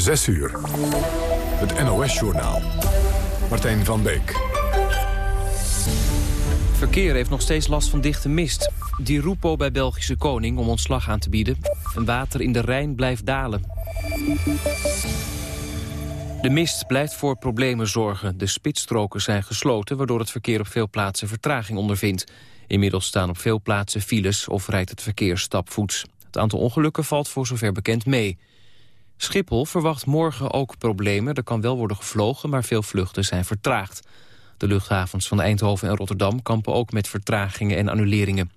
6 uur. Het NOS-journaal. Martijn van Beek. Verkeer heeft nog steeds last van dichte mist. Die Rupo bij Belgische koning om ontslag aan te bieden. En water in de Rijn blijft dalen. De mist blijft voor problemen zorgen. De spitsstroken zijn gesloten, waardoor het verkeer op veel plaatsen vertraging ondervindt. Inmiddels staan op veel plaatsen files of rijdt het verkeer stapvoets. Het aantal ongelukken valt voor zover bekend mee. Schiphol verwacht morgen ook problemen. Er kan wel worden gevlogen, maar veel vluchten zijn vertraagd. De luchthavens van Eindhoven en Rotterdam kampen ook met vertragingen en annuleringen.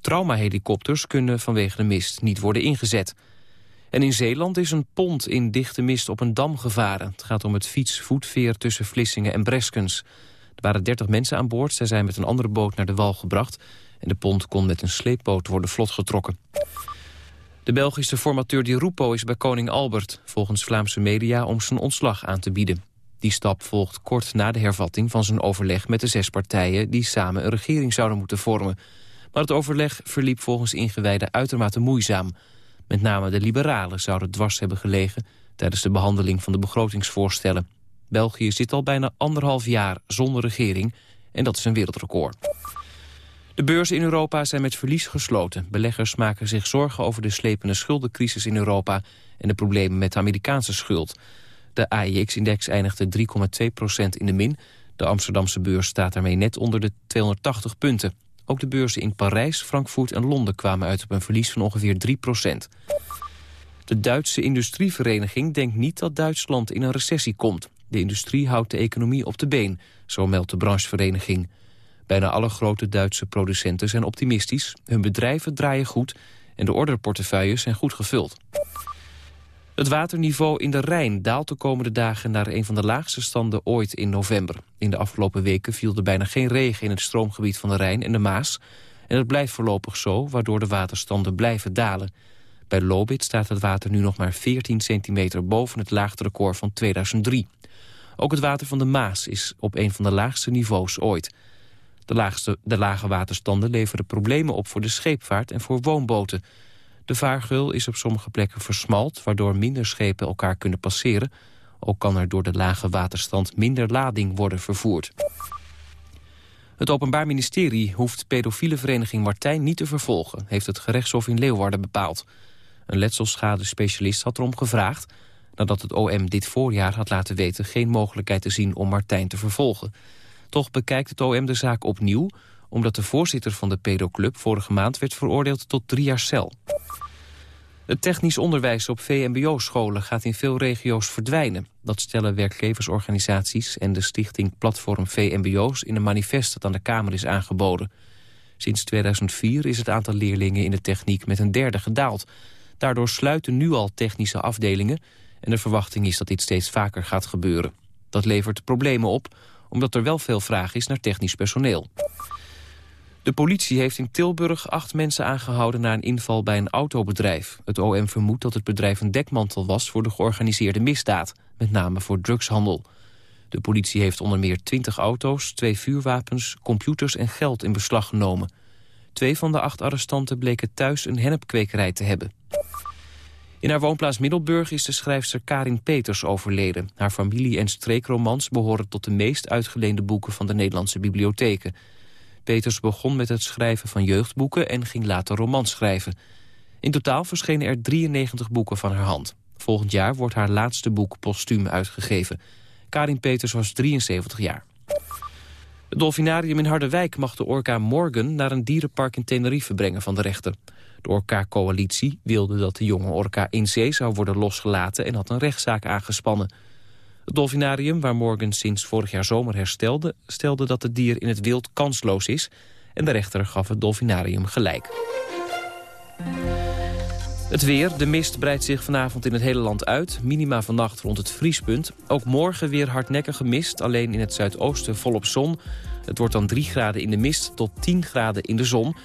Traumahelikopters kunnen vanwege de mist niet worden ingezet. En in Zeeland is een pont in dichte mist op een dam gevaren. Het gaat om het fiets-voetveer tussen Vlissingen en Breskens. Er waren 30 mensen aan boord. Zij zijn met een andere boot naar de wal gebracht. En de pont kon met een sleepboot worden vlotgetrokken. De Belgische formateur Di Rupo is bij koning Albert... volgens Vlaamse media om zijn ontslag aan te bieden. Die stap volgt kort na de hervatting van zijn overleg met de zes partijen... die samen een regering zouden moeten vormen. Maar het overleg verliep volgens ingewijden uitermate moeizaam. Met name de liberalen zouden dwars hebben gelegen... tijdens de behandeling van de begrotingsvoorstellen. België zit al bijna anderhalf jaar zonder regering... en dat is een wereldrecord. De beurzen in Europa zijn met verlies gesloten. Beleggers maken zich zorgen over de slepende schuldencrisis in Europa... en de problemen met de Amerikaanse schuld. De AIX-index eindigde 3,2% in de min. De Amsterdamse beurs staat daarmee net onder de 280 punten. Ook de beurzen in Parijs, Frankfurt en Londen kwamen uit op een verlies van ongeveer 3% De Duitse industrievereniging denkt niet dat Duitsland in een recessie komt. De industrie houdt de economie op de been, zo meldt de branchevereniging. Bijna alle grote Duitse producenten zijn optimistisch. Hun bedrijven draaien goed en de orderportefeuilles zijn goed gevuld. Het waterniveau in de Rijn daalt de komende dagen naar een van de laagste standen ooit in november. In de afgelopen weken viel er bijna geen regen in het stroomgebied van de Rijn en de Maas. En dat blijft voorlopig zo, waardoor de waterstanden blijven dalen. Bij Lobit staat het water nu nog maar 14 centimeter boven het laagste record van 2003. Ook het water van de Maas is op een van de laagste niveaus ooit. De, de lage waterstanden leveren problemen op voor de scheepvaart en voor woonboten. De vaargeul is op sommige plekken versmalt... waardoor minder schepen elkaar kunnen passeren. Ook kan er door de lage waterstand minder lading worden vervoerd. Het Openbaar Ministerie hoeft pedofiele vereniging Martijn niet te vervolgen... heeft het gerechtshof in Leeuwarden bepaald. Een letselschade-specialist had erom gevraagd... nadat het OM dit voorjaar had laten weten... geen mogelijkheid te zien om Martijn te vervolgen. Toch bekijkt het OM de zaak opnieuw omdat de voorzitter van de pedoclub vorige maand werd veroordeeld tot drie jaar cel. Het technisch onderwijs op VMBO-scholen gaat in veel regio's verdwijnen. Dat stellen werkgeversorganisaties en de stichting Platform VMBO's... in een manifest dat aan de Kamer is aangeboden. Sinds 2004 is het aantal leerlingen in de techniek met een derde gedaald. Daardoor sluiten nu al technische afdelingen... en de verwachting is dat dit steeds vaker gaat gebeuren. Dat levert problemen op, omdat er wel veel vraag is naar technisch personeel. De politie heeft in Tilburg acht mensen aangehouden... na een inval bij een autobedrijf. Het OM vermoedt dat het bedrijf een dekmantel was... voor de georganiseerde misdaad, met name voor drugshandel. De politie heeft onder meer twintig auto's, twee vuurwapens... computers en geld in beslag genomen. Twee van de acht arrestanten bleken thuis een hennepkwekerij te hebben. In haar woonplaats Middelburg is de schrijfster Karin Peters overleden. Haar familie- en streekromans behoren tot de meest uitgeleende boeken van de Nederlandse bibliotheken. Peters begon met het schrijven van jeugdboeken en ging later romans schrijven. In totaal verschenen er 93 boeken van haar hand. Volgend jaar wordt haar laatste boek postuum uitgegeven. Karin Peters was 73 jaar. Het dolfinarium in Harderwijk mag de orka Morgan naar een dierenpark in Tenerife brengen van de rechter. De orka-coalitie wilde dat de jonge orka in zee zou worden losgelaten en had een rechtszaak aangespannen. Het dolfinarium, waar Morgan sinds vorig jaar zomer herstelde... stelde dat het dier in het wild kansloos is... en de rechter gaf het dolfinarium gelijk. Het weer. De mist breidt zich vanavond in het hele land uit. Minima vannacht rond het vriespunt. Ook morgen weer hardnekkige mist, alleen in het zuidoosten volop zon. Het wordt dan 3 graden in de mist tot 10 graden in de zon.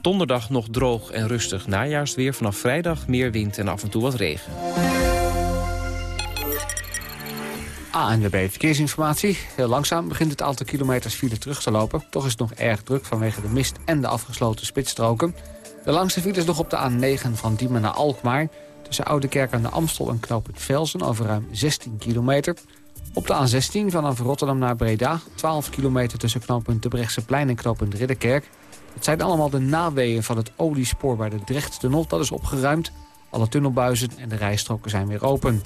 Donderdag nog droog en rustig najaarsweer. Vanaf vrijdag meer wind en af en toe wat regen. ANWB Verkeersinformatie. Heel langzaam begint het aantal kilometers file terug te lopen. Toch is het nog erg druk vanwege de mist en de afgesloten spitsstroken. De langste file is nog op de A9 van Diemen naar Alkmaar. Tussen Oude Kerk aan de Amstel en knooppunt Velsen over ruim 16 kilometer. Op de A16 vanaf Rotterdam naar Breda. 12 kilometer tussen knooppunt Plein en knooppunt Ridderkerk. Het zijn allemaal de naweeën van het oliespoor bij de Drechttunnel. Dat is opgeruimd. Alle tunnelbuizen en de rijstroken zijn weer open.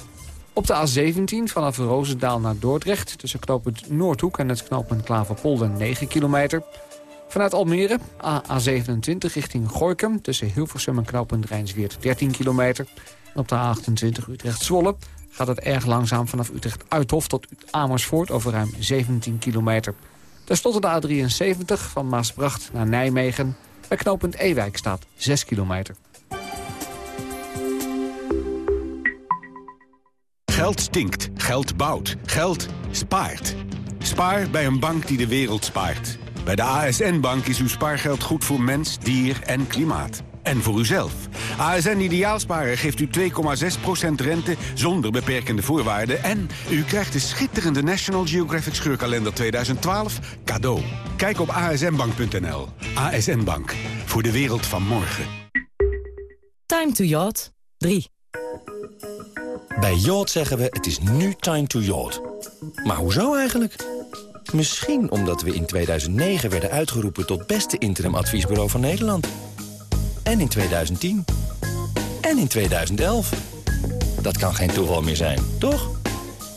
Op de A17 vanaf Roosendaal naar Dordrecht... tussen knooppunt Noordhoek en het knooppunt Klaverpolder 9 kilometer. Vanuit Almere, A27 richting Gorkum... tussen Hilversum en knooppunt Rijnsweert 13 kilometer. En op de A28 Utrecht-Zwolle gaat het erg langzaam vanaf Utrecht-Uithof... tot Amersfoort over ruim 17 kilometer. Ten slotte de A73 van Maasbracht naar Nijmegen. Bij knooppunt Ewijk staat 6 kilometer. Geld stinkt, geld bouwt, geld spaart. Spaar bij een bank die de wereld spaart. Bij de ASN-bank is uw spaargeld goed voor mens, dier en klimaat. En voor uzelf. ASN Ideaalsparen geeft u 2,6% rente zonder beperkende voorwaarden... en u krijgt de schitterende National Geographic Scheurkalender 2012 cadeau. Kijk op asnbank.nl. ASN Bank. Voor de wereld van morgen. Time to yacht 3. Bij Yacht zeggen we het is nu time to yacht. Maar hoezo eigenlijk? Misschien omdat we in 2009 werden uitgeroepen tot beste interimadviesbureau van Nederland. En in 2010. En in 2011. Dat kan geen toeval meer zijn, toch?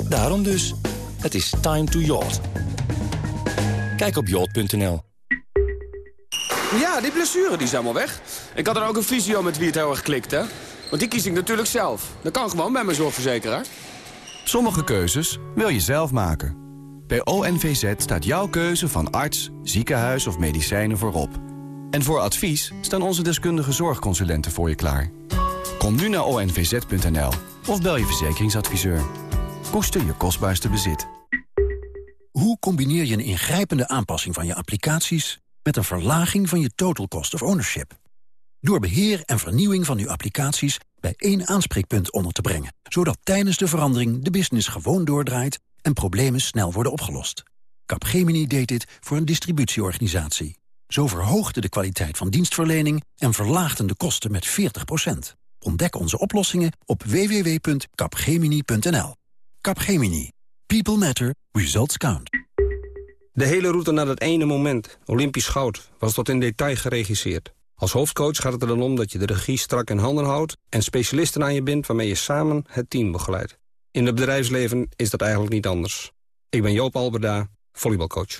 Daarom dus. Het is time to yacht. Kijk op yacht.nl. Ja, die blessure die is helemaal weg. Ik had er ook een visio met wie het heel erg klikt, hè? Want die kies ik natuurlijk zelf. Dat kan gewoon bij mijn zorgverzekeraar. Sommige keuzes wil je zelf maken. Bij ONVZ staat jouw keuze van arts, ziekenhuis of medicijnen voorop. En voor advies staan onze deskundige zorgconsulenten voor je klaar. Kom nu naar onvz.nl of bel je verzekeringsadviseur. Koester je kostbaarste bezit. Hoe combineer je een ingrijpende aanpassing van je applicaties... met een verlaging van je total cost of ownership? Door beheer en vernieuwing van uw applicaties bij één aanspreekpunt onder te brengen. Zodat tijdens de verandering de business gewoon doordraait en problemen snel worden opgelost. Capgemini deed dit voor een distributieorganisatie. Zo verhoogde de kwaliteit van dienstverlening en verlaagden de kosten met 40%. Ontdek onze oplossingen op www.capgemini.nl. Capgemini. People matter. Results count. De hele route naar dat ene moment, Olympisch goud, was tot in detail geregisseerd. Als hoofdcoach gaat het er dan om dat je de regie strak in handen houdt... en specialisten aan je bindt waarmee je samen het team begeleidt. In het bedrijfsleven is dat eigenlijk niet anders. Ik ben Joop Alberda, volleybalcoach.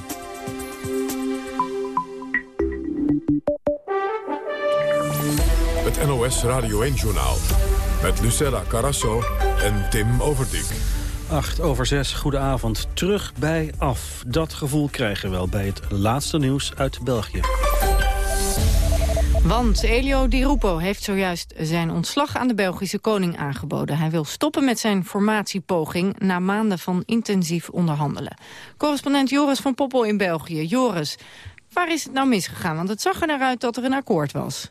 Het NOS Radio 1-journaal. Met Lucella Carasso en Tim Overdijk. 8 over 6, goedenavond. Terug bij af. Dat gevoel krijgen we wel bij het laatste nieuws uit België. Want Elio Di Rupo heeft zojuist zijn ontslag aan de Belgische koning aangeboden. Hij wil stoppen met zijn formatiepoging na maanden van intensief onderhandelen. Correspondent Joris van Poppel in België. Joris, waar is het nou misgegaan? Want het zag er naar uit dat er een akkoord was.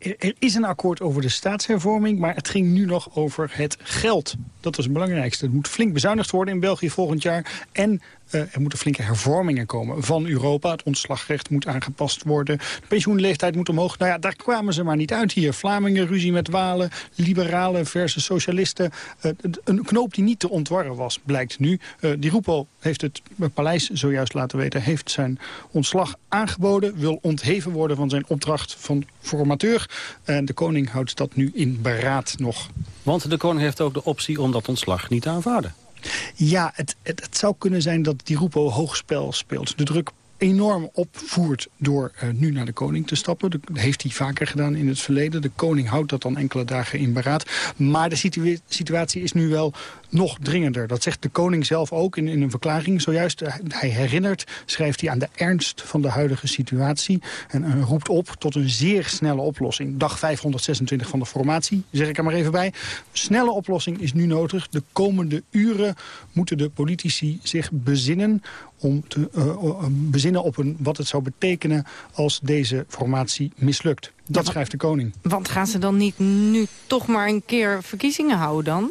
Er is een akkoord over de staatshervorming, maar het ging nu nog over het geld. Dat was het belangrijkste. Het moet flink bezuinigd worden in België volgend jaar. En er moeten flinke hervormingen komen van Europa. Het ontslagrecht moet aangepast worden. De pensioenleeftijd moet omhoog. Nou ja, daar kwamen ze maar niet uit hier. Vlamingen, ruzie met Walen, liberalen versus socialisten. Uh, een knoop die niet te ontwarren was, blijkt nu. Uh, die Rupo heeft het paleis zojuist laten weten... heeft zijn ontslag aangeboden, wil ontheven worden van zijn opdracht van formateur. En de koning houdt dat nu in beraad nog. Want de koning heeft ook de optie om dat ontslag niet te aanvaarden. Ja, het, het, zou kunnen zijn dat die Rupo hoogspel speelt. De druk enorm opvoert door uh, nu naar de koning te stappen. Dat heeft hij vaker gedaan in het verleden. De koning houdt dat dan enkele dagen in beraad. Maar de situa situatie is nu wel nog dringender. Dat zegt de koning zelf ook in, in een verklaring. Zojuist, uh, hij herinnert, schrijft hij aan de ernst van de huidige situatie. En uh, roept op tot een zeer snelle oplossing. Dag 526 van de formatie, zeg ik er maar even bij. Snelle oplossing is nu nodig. De komende uren moeten de politici zich bezinnen om te uh, bezinnen op een, wat het zou betekenen als deze formatie mislukt. Dat schrijft de koning. Want gaan ze dan niet nu toch maar een keer verkiezingen houden dan?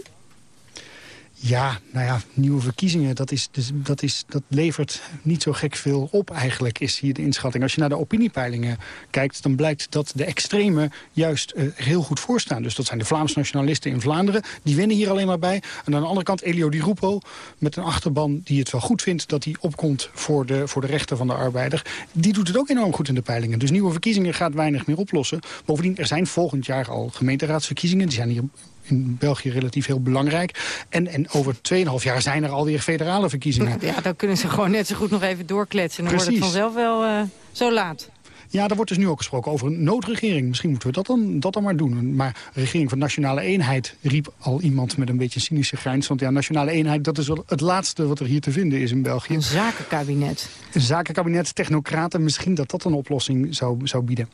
Ja, nou ja, nieuwe verkiezingen, dat, is, dus, dat, is, dat levert niet zo gek veel op eigenlijk, is hier de inschatting. Als je naar de opiniepeilingen kijkt, dan blijkt dat de extremen juist uh, heel goed voorstaan. Dus dat zijn de Vlaamse nationalisten in Vlaanderen, die winnen hier alleen maar bij. En aan de andere kant Elio Di Rupo, met een achterban die het wel goed vindt... dat hij opkomt voor de, voor de rechten van de arbeider. Die doet het ook enorm goed in de peilingen. Dus nieuwe verkiezingen gaat weinig meer oplossen. Bovendien, er zijn volgend jaar al gemeenteraadsverkiezingen. Die zijn hier in België relatief heel belangrijk. En, en over 2,5 jaar zijn er alweer federale verkiezingen. Ja, dan kunnen ze gewoon net zo goed nog even doorkletsen. Dan Precies. wordt het vanzelf wel uh, zo laat. Ja, er wordt dus nu ook gesproken over een noodregering. Misschien moeten we dat dan, dat dan maar doen. Maar regering van nationale eenheid riep al iemand met een beetje cynische grijns. Want ja, nationale eenheid, dat is wel het laatste wat er hier te vinden is in België. Een zakenkabinet. Een zakenkabinet, technocraten. Misschien dat dat een oplossing zou, zou bieden.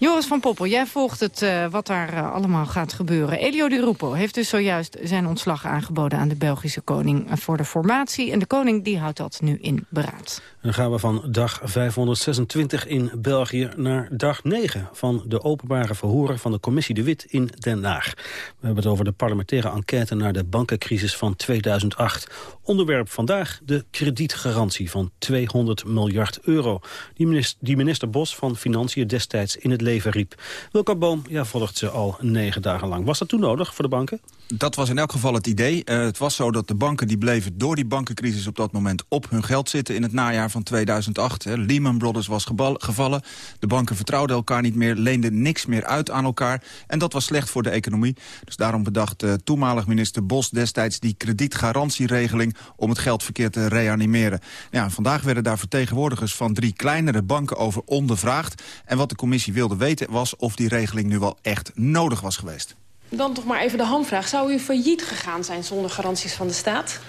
Joris van Poppel, jij volgt het uh, wat daar uh, allemaal gaat gebeuren. Elio Di Rupo heeft dus zojuist zijn ontslag aangeboden aan de Belgische koning voor de formatie. En de koning die houdt dat nu in beraad. Dan gaan we van dag 526 in België naar dag 9 van de openbare verhoren van de commissie De Wit in Den Haag. We hebben het over de parlementaire enquête naar de bankencrisis van 2008. Onderwerp vandaag de kredietgarantie van 200 miljard euro. Die minister, die minister Bos van Financiën destijds in het leven riep. Wilco Boom ja, volgt ze al negen dagen lang. Was dat toen nodig voor de banken? Dat was in elk geval het idee. Uh, het was zo dat de banken die bleven door die bankencrisis op dat moment op hun geld zitten in het najaar van 2008. Hè. Lehman Brothers was gevallen. De banken vertrouwden elkaar niet meer, leenden niks meer uit aan elkaar. En dat was slecht voor de economie. Dus daarom bedacht uh, toenmalig minister Bos destijds die kredietgarantieregeling om het geldverkeer te reanimeren. Ja, vandaag werden daar vertegenwoordigers van drie kleinere banken over ondervraagd. En wat de commissie wilde weten was of die regeling nu wel echt nodig was geweest. Dan toch maar even de hamvraag. Zou u failliet gegaan zijn zonder garanties van de staat?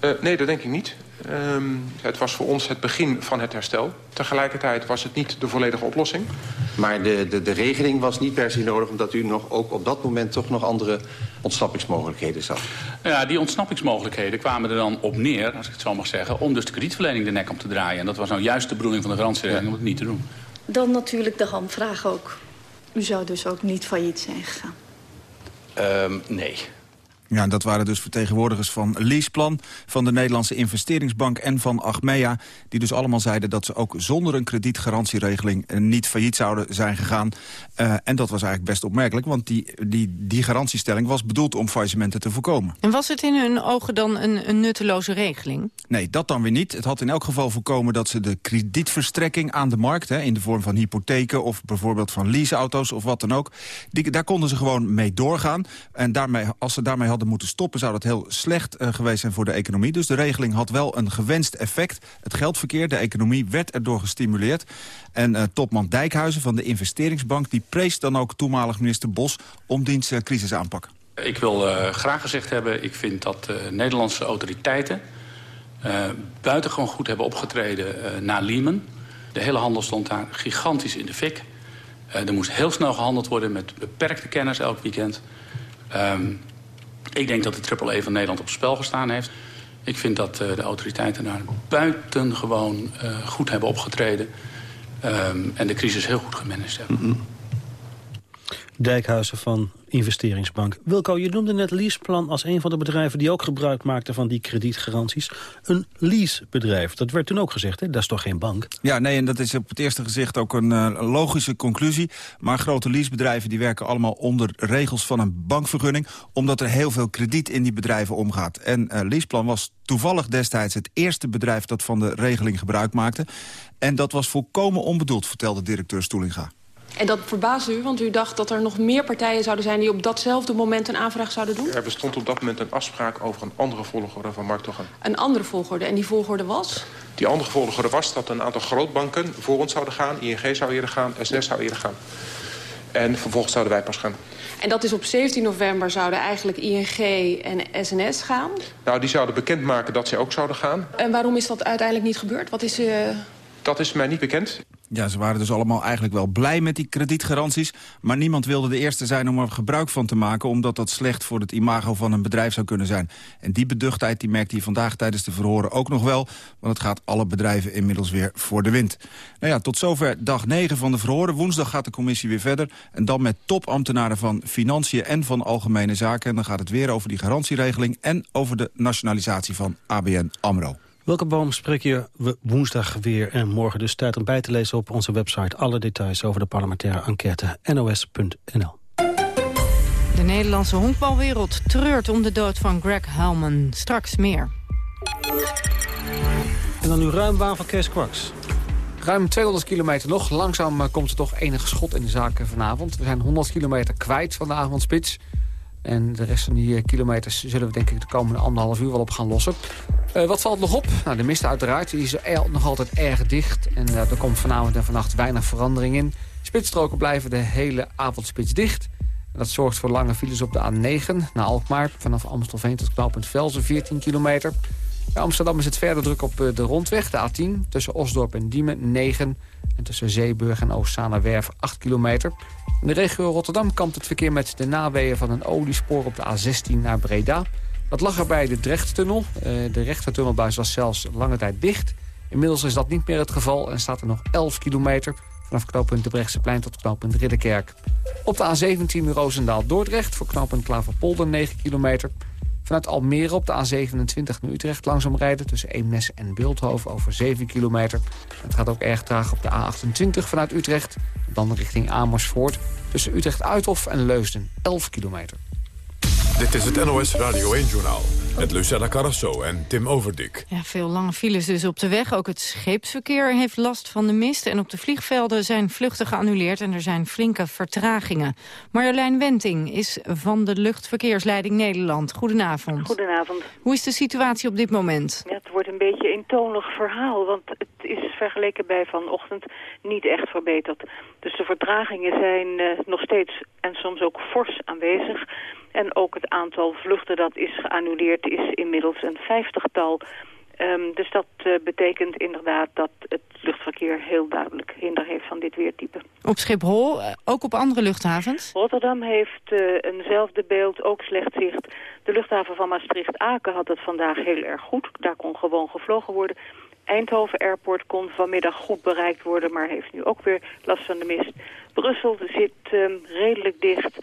Uh, nee, dat denk ik niet. Um, het was voor ons het begin van het herstel. Tegelijkertijd was het niet de volledige oplossing. Maar de, de, de regeling was niet per se nodig... omdat u nog, ook op dat moment toch nog andere ontsnappingsmogelijkheden zag? Ja, die ontsnappingsmogelijkheden kwamen er dan op neer, als ik het zo mag zeggen... om dus de kredietverlening de nek om te draaien. En dat was nou juist de bedoeling van de garantieregeling om het niet te doen. Dan natuurlijk de hamvraag ook. U zou dus ook niet failliet zijn gegaan. Um, nee. Ja, dat waren dus vertegenwoordigers van Leaseplan, van de Nederlandse Investeringsbank en van Achmea. Die dus allemaal zeiden dat ze ook zonder een kredietgarantieregeling eh, niet failliet zouden zijn gegaan. Uh, en dat was eigenlijk best opmerkelijk, want die, die, die garantiestelling was bedoeld om faillissementen te voorkomen. En was het in hun ogen dan een, een nutteloze regeling? Nee, dat dan weer niet. Het had in elk geval voorkomen dat ze de kredietverstrekking aan de markt, hè, in de vorm van hypotheken of bijvoorbeeld van leaseauto's of wat dan ook, die, daar konden ze gewoon mee doorgaan. En daarmee, als ze daarmee hadden moeten stoppen... zou dat heel slecht uh, geweest zijn voor de economie. Dus de regeling had wel een gewenst effect. Het geldverkeer, de economie, werd erdoor gestimuleerd. En uh, topman Dijkhuizen van de investeringsbank... die prees dan ook toenmalig minister Bos om diens uh, crisis aanpakken. Ik wil graag gezegd hebben, ik vind dat uh, Nederlandse autoriteiten... Buitengewoon goed hebben opgetreden na Lehman. De hele handel stond daar gigantisch in de fik. Er moest heel snel gehandeld worden met beperkte kennis elk weekend. Um, ik denk dat de AAA van Nederland op spel gestaan heeft. Ik vind dat uh, de autoriteiten daar buitengewoon uh, goed hebben opgetreden. Um, en de crisis heel goed gemanaged hebben. -hmm. Dijkhuizen van Investeringsbank. Wilco, je noemde net Leaseplan als een van de bedrijven... die ook gebruik maakte van die kredietgaranties. Een leasebedrijf, dat werd toen ook gezegd, hè? dat is toch geen bank? Ja, nee, en dat is op het eerste gezicht ook een uh, logische conclusie. Maar grote leasebedrijven die werken allemaal onder regels van een bankvergunning... omdat er heel veel krediet in die bedrijven omgaat. En uh, Leaseplan was toevallig destijds het eerste bedrijf... dat van de regeling gebruik maakte. En dat was volkomen onbedoeld, vertelde directeur Stoelinga. En dat verbaasde u, want u dacht dat er nog meer partijen zouden zijn... die op datzelfde moment een aanvraag zouden doen? Er bestond op dat moment een afspraak over een andere volgorde van markttoegang. Een andere volgorde. En die volgorde was? Die andere volgorde was dat een aantal grootbanken voor ons zouden gaan. ING zou eerder gaan, SNS zou eerder gaan. En vervolgens zouden wij pas gaan. En dat is op 17 november zouden eigenlijk ING en SNS gaan? Nou, die zouden bekendmaken dat zij ook zouden gaan. En waarom is dat uiteindelijk niet gebeurd? Wat is... Uh... Dat is mij niet bekend. Ja, ze waren dus allemaal eigenlijk wel blij met die kredietgaranties. Maar niemand wilde de eerste zijn om er gebruik van te maken... omdat dat slecht voor het imago van een bedrijf zou kunnen zijn. En die beduchtheid die merkt hij vandaag tijdens de verhoren ook nog wel. Want het gaat alle bedrijven inmiddels weer voor de wind. Nou ja, tot zover dag 9 van de verhoren. Woensdag gaat de commissie weer verder. En dan met topambtenaren van Financiën en van Algemene Zaken. En dan gaat het weer over die garantieregeling... en over de nationalisatie van ABN AMRO. Welke boom spreken we woensdag weer en morgen dus tijd om bij te lezen op onze website. Alle details over de parlementaire enquête nos.nl. De Nederlandse honkbalwereld treurt om de dood van Greg Helman. Straks meer. En dan nu ruim baan van Kees Kwaks. Ruim 200 kilometer nog. Langzaam eh, komt er toch enig schot in de zaak vanavond. We zijn 100 kilometer kwijt van de avondspits. En de rest van die eh, kilometers zullen we denk ik de komende anderhalf uur wel op gaan lossen. Uh, wat valt nog op? Nou, de mist uiteraard. Die is nog altijd erg dicht. En uh, er komt vanavond en vannacht weinig verandering in. Spitsstroken blijven de hele avondspits dicht. Dat zorgt voor lange files op de A9 naar Alkmaar. Vanaf Amstelveen tot knooppunt Velzen, 14 kilometer. Amsterdam is het verder druk op de rondweg, de A10. Tussen Osdorp en Diemen, 9. En tussen Zeeburg en Oostzaanerwerf 8 kilometer. In de regio Rotterdam kampt het verkeer met de naweeën van een oliespoor op de A16 naar Breda. Dat lag er bij de Drechttunnel. Uh, de rechtertunnelbuis was zelfs lange tijd dicht. Inmiddels is dat niet meer het geval en staat er nog 11 kilometer... vanaf knooppunt de Brechtseplein tot knooppunt Ridderkerk. Op de A17 Roosendaal-Dordrecht voor knooppunt Klaverpolder 9 kilometer... Vanuit Almere op de A27 naar Utrecht langzaam rijden... tussen Eemnes en Beeldhoven over 7 kilometer. Het gaat ook erg traag op de A28 vanuit Utrecht. Dan richting Amersfoort tussen Utrecht-Uithof en Leusden 11 kilometer. Dit is het NOS Radio 1-journaal met Lucella Carrasso en Tim Overdik. Ja, veel lange files dus op de weg. Ook het scheepsverkeer heeft last van de mist. En op de vliegvelden zijn vluchten geannuleerd en er zijn flinke vertragingen. Marjolein Wenting is van de Luchtverkeersleiding Nederland. Goedenavond. Goedenavond. Hoe is de situatie op dit moment? Ja, het wordt een beetje een tonig verhaal, want het is vergeleken bij vanochtend niet echt verbeterd. Dus de vertragingen zijn uh, nog steeds en soms ook fors aanwezig. En ook het aantal vluchten dat is geannuleerd is inmiddels een vijftigtal. Um, dus dat uh, betekent inderdaad dat het luchtverkeer heel duidelijk hinder heeft van dit weertype. Op Schiphol, uh, ook op andere luchthavens? Rotterdam heeft uh, eenzelfde beeld, ook slecht zicht. De luchthaven van Maastricht-Aken had het vandaag heel erg goed. Daar kon gewoon gevlogen worden. Eindhoven Airport kon vanmiddag goed bereikt worden, maar heeft nu ook weer last van de mist. Brussel zit um, redelijk dicht.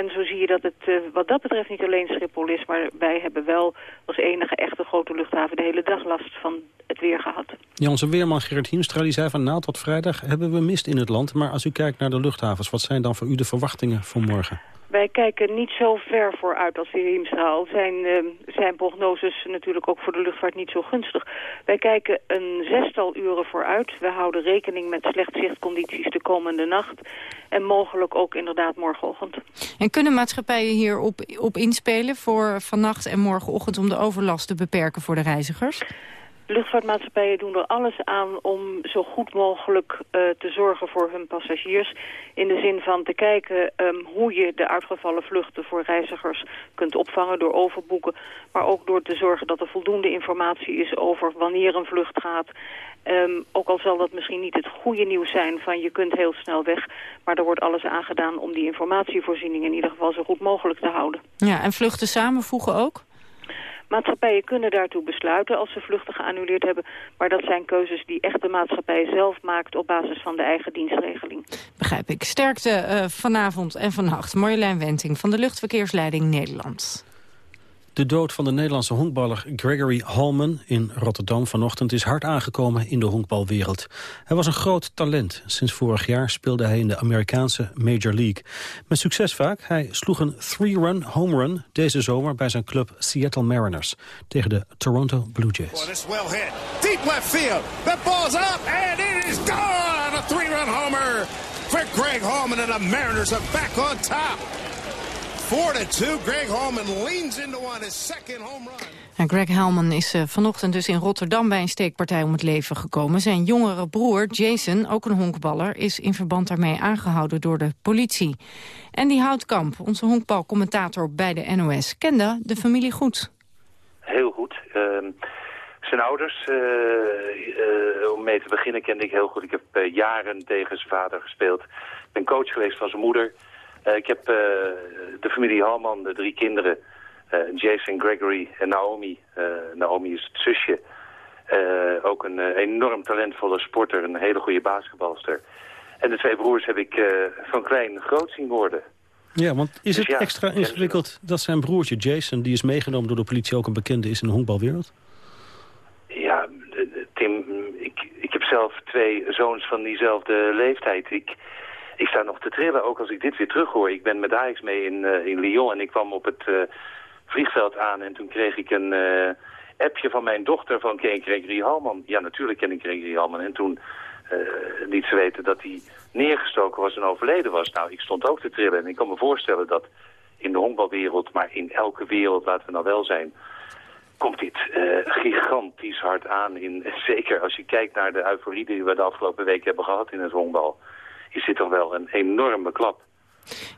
En zo zie je dat het uh, wat dat betreft niet alleen Schiphol is... maar wij hebben wel als enige echte grote luchthaven de hele dag last van het weer gehad. Ja, onze weerman Gerrit Hiemstra die zei van nou tot vrijdag hebben we mist in het land. Maar als u kijkt naar de luchthavens, wat zijn dan voor u de verwachtingen voor morgen? Wij kijken niet zo ver vooruit als de heer Hiemstra al. Zijn, uh, zijn prognoses natuurlijk ook voor de luchtvaart niet zo gunstig. Wij kijken een zestal uren vooruit. We houden rekening met slecht zichtcondities de komende nacht. En mogelijk ook inderdaad morgenochtend. En kunnen maatschappijen hier op, op inspelen voor vannacht en morgenochtend... om de overlast te beperken voor de reizigers? Luchtvaartmaatschappijen doen er alles aan om zo goed mogelijk uh, te zorgen voor hun passagiers. In de zin van te kijken um, hoe je de uitgevallen vluchten voor reizigers kunt opvangen door overboeken. Maar ook door te zorgen dat er voldoende informatie is over wanneer een vlucht gaat. Um, ook al zal dat misschien niet het goede nieuws zijn van je kunt heel snel weg. Maar er wordt alles aangedaan om die informatievoorziening in ieder geval zo goed mogelijk te houden. Ja, en vluchten samenvoegen ook? Maatschappijen kunnen daartoe besluiten als ze vluchten geannuleerd hebben. Maar dat zijn keuzes die echt de maatschappij zelf maakt op basis van de eigen dienstregeling. Begrijp ik. Sterkte uh, vanavond en vannacht. Marjolein Wenting van de Luchtverkeersleiding Nederland. De dood van de Nederlandse honkballer Gregory Hallman in Rotterdam vanochtend is hard aangekomen in de honkbalwereld. Hij was een groot talent. Sinds vorig jaar speelde hij in de Amerikaanse Major League. Met succes vaak. Hij sloeg een three-run home run deze zomer bij zijn club Seattle Mariners tegen de Toronto Blue Jays. well hit. Deep left field. That ball's up and it is gone. A three-run homer for Greg Harmon and the Mariners are back on top. 4 to 2. Greg Harmon leans into one his second home run. En Greg Helman is uh, vanochtend dus in Rotterdam bij een steekpartij om het leven gekomen. Zijn jongere broer, Jason, ook een honkballer, is in verband daarmee aangehouden door de politie. En die Houtkamp, onze honkbalcommentator bij de NOS, kende de familie goed. Heel goed. Uh, zijn ouders, uh, uh, om mee te beginnen, kende ik heel goed. Ik heb jaren tegen zijn vader gespeeld. Ik ben coach geweest van zijn moeder. Ik heb de familie Halman, de drie kinderen... Uh, Jason Gregory en Naomi. Naomi is het zusje. Ook een enorm talentvolle sporter, een hele goede basketbalster. En de twee broers heb ik van klein groot zien worden. Ja, want is dus het extra ingewikkeld dat zijn broertje Jason... die is meegenomen door de politie, ook een bekende is in de honkbalwereld? Ja, Tim, ik, ik heb zelf twee zoons van diezelfde leeftijd. Ik, ik sta nog te trillen, ook als ik dit weer terughoor. Ik ben met Ajax mee in, in Lyon en ik kwam op het vliegveld aan en toen kreeg ik een uh, appje van mijn dochter van ken Gregory Halman? Ja, natuurlijk ken ik Gregory Halman. En toen liet ze weten dat hij neergestoken was en overleden was. Nou, ik stond ook te trillen en ik kan me voorstellen dat in de honkbalwereld, maar in elke wereld, laten we nou wel zijn, komt dit gigantisch hard aan. In, zeker als je kijkt naar de euforie die we de afgelopen week hebben gehad in het honkbal, is dit toch wel een enorme klap.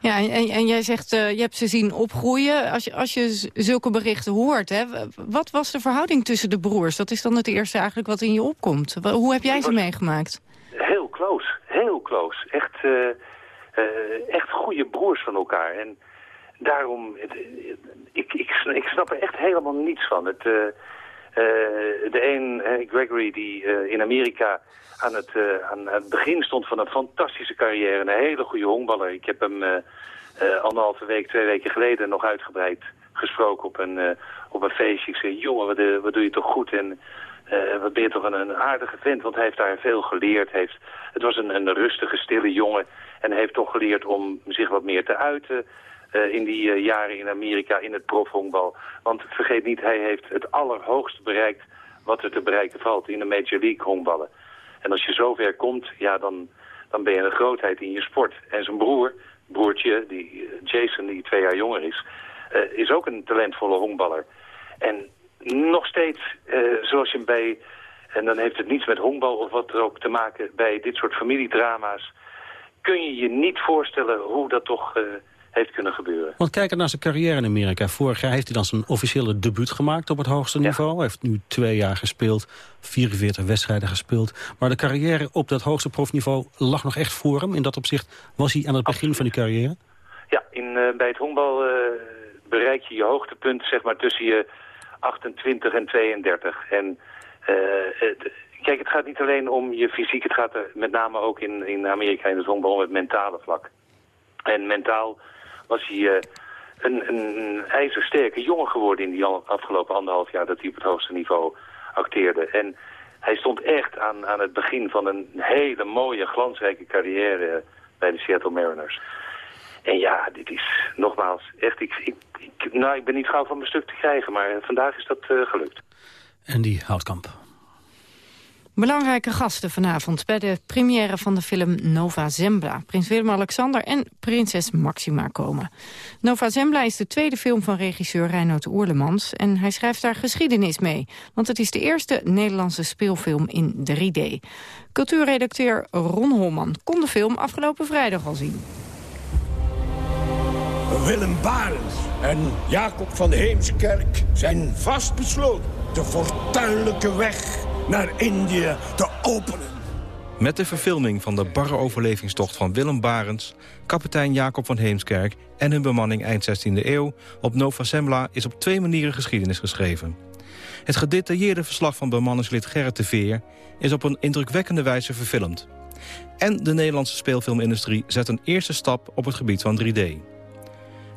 Ja, en, en jij zegt, uh, je hebt ze zien opgroeien. Als je, als je zulke berichten hoort, hè, wat was de verhouding tussen de broers? Dat is dan het eerste eigenlijk wat in je opkomt. Hoe heb jij ze meegemaakt? Heel close, heel close. Echt, uh, uh, echt goede broers van elkaar. En daarom, het, ik, ik, ik snap er echt helemaal niets van. Het, de een, Gregory, die in Amerika aan het, uh, aan het begin stond van een fantastische carrière. Een hele goede honkballer. Ik heb hem uh, uh, anderhalve week, twee weken geleden nog uitgebreid gesproken op een, op een feestje. Ik zei, jongen, wat, doe je toch goed en wat ben je toch een, een, aardige vent. Want hij heeft daar veel geleerd. Heeft, het was een, een rustige, stille jongen. En heeft toch geleerd om zich wat meer te uiten. In die jaren in Amerika in het profhonkbal. Want vergeet niet, hij heeft het allerhoogste bereikt wat er te bereiken valt in de Major League honkballen. En als je zover komt, ja, dan, dan ben je een grootheid in je sport. En zijn broer, broertje, die, Jason, die twee jaar jonger is, is ook een talentvolle honkballer. En nog steeds, zoals je bij... En dan heeft het niets met honkbal of wat er ook te maken bij dit soort familiedrama's... kun je je niet voorstellen hoe dat toch... heeft kunnen gebeuren. Want kijk naar zijn carrière in Amerika. Vorig jaar heeft hij dan zijn officiële debuut gemaakt op het hoogste niveau. Hij heeft nu twee jaar gespeeld, 44 wedstrijden gespeeld. Maar de carrière op dat hoogste profniveau lag nog echt voor hem. In dat opzicht was hij aan het begin van die carrière? Ja, in, uh, bij het honkbal uh, bereik je je hoogtepunt zeg maar tussen je 28 en 32. En uh, het, kijk, het gaat niet alleen om je fysiek. Het gaat er met name ook in, in Amerika in het honkbal om het mentale vlak. En mentaal was hij uh, een, een ijzersterke jongen geworden in die afgelopen anderhalf jaar dat hij op het hoogste niveau acteerde. En hij stond echt aan, aan het begin van een hele mooie, glansrijke carrière bij de Seattle Mariners. En ja, dit is nogmaals echt, ik, ik, nou, ik ben niet gauw van mijn stuk te krijgen, maar vandaag is dat gelukt. En die Houtkamp. Belangrijke gasten vanavond bij de première van de film Nova Zembla. Prins Willem-Alexander en prinses Maxima komen. Nova Zembla is de tweede film van regisseur Reinoud Oerlemans... en hij schrijft daar geschiedenis mee. Want het is de eerste Nederlandse speelfilm in 3D. Cultuurredacteur Ron Holman kon de film afgelopen vrijdag al zien. Willem Barens en Jacob van Heemskerk zijn vastbesloten... de fortuinlijke weg naar Indië te openen. Met de verfilming van de barre overlevingstocht van Willem Barens... kapitein Jacob van Heemskerk en hun bemanning eind 16e eeuw... op Nova Zembla is op twee manieren geschiedenis geschreven. Het gedetailleerde verslag van bemanningslid Gerrit de Veer... is op een indrukwekkende wijze verfilmd. En de Nederlandse speelfilmindustrie zet een eerste stap op het gebied van 3D.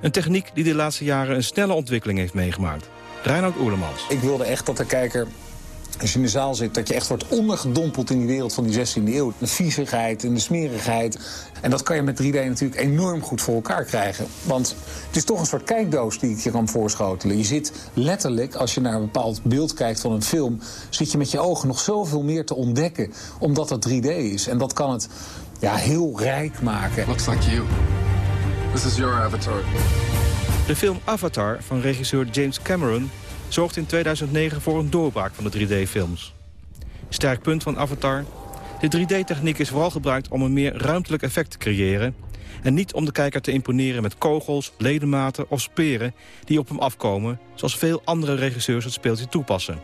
Een techniek die de laatste jaren een snelle ontwikkeling heeft meegemaakt. Reinhard Oerlemans. Ik wilde echt dat de kijker als je in de zaal zit, dat je echt wordt ondergedompeld in die wereld van die 16e eeuw. De viezigheid en de smerigheid. En dat kan je met 3D natuurlijk enorm goed voor elkaar krijgen. Want het is toch een soort kijkdoos die ik je kan voorschotelen. Je zit letterlijk, als je naar een bepaald beeld kijkt van een film... zit je met je ogen nog zoveel meer te ontdekken, omdat het 3D is. En dat kan het ja, heel rijk maken. Looks like you. This is your avatar. De film Avatar van regisseur James Cameron zorgt in 2009 voor een doorbraak van de 3D-films. Sterk punt van Avatar. De 3D-techniek is vooral gebruikt om een meer ruimtelijk effect te creëren... en niet om de kijker te imponeren met kogels, ledematen of speren... die op hem afkomen, zoals veel andere regisseurs het speeltje toepassen.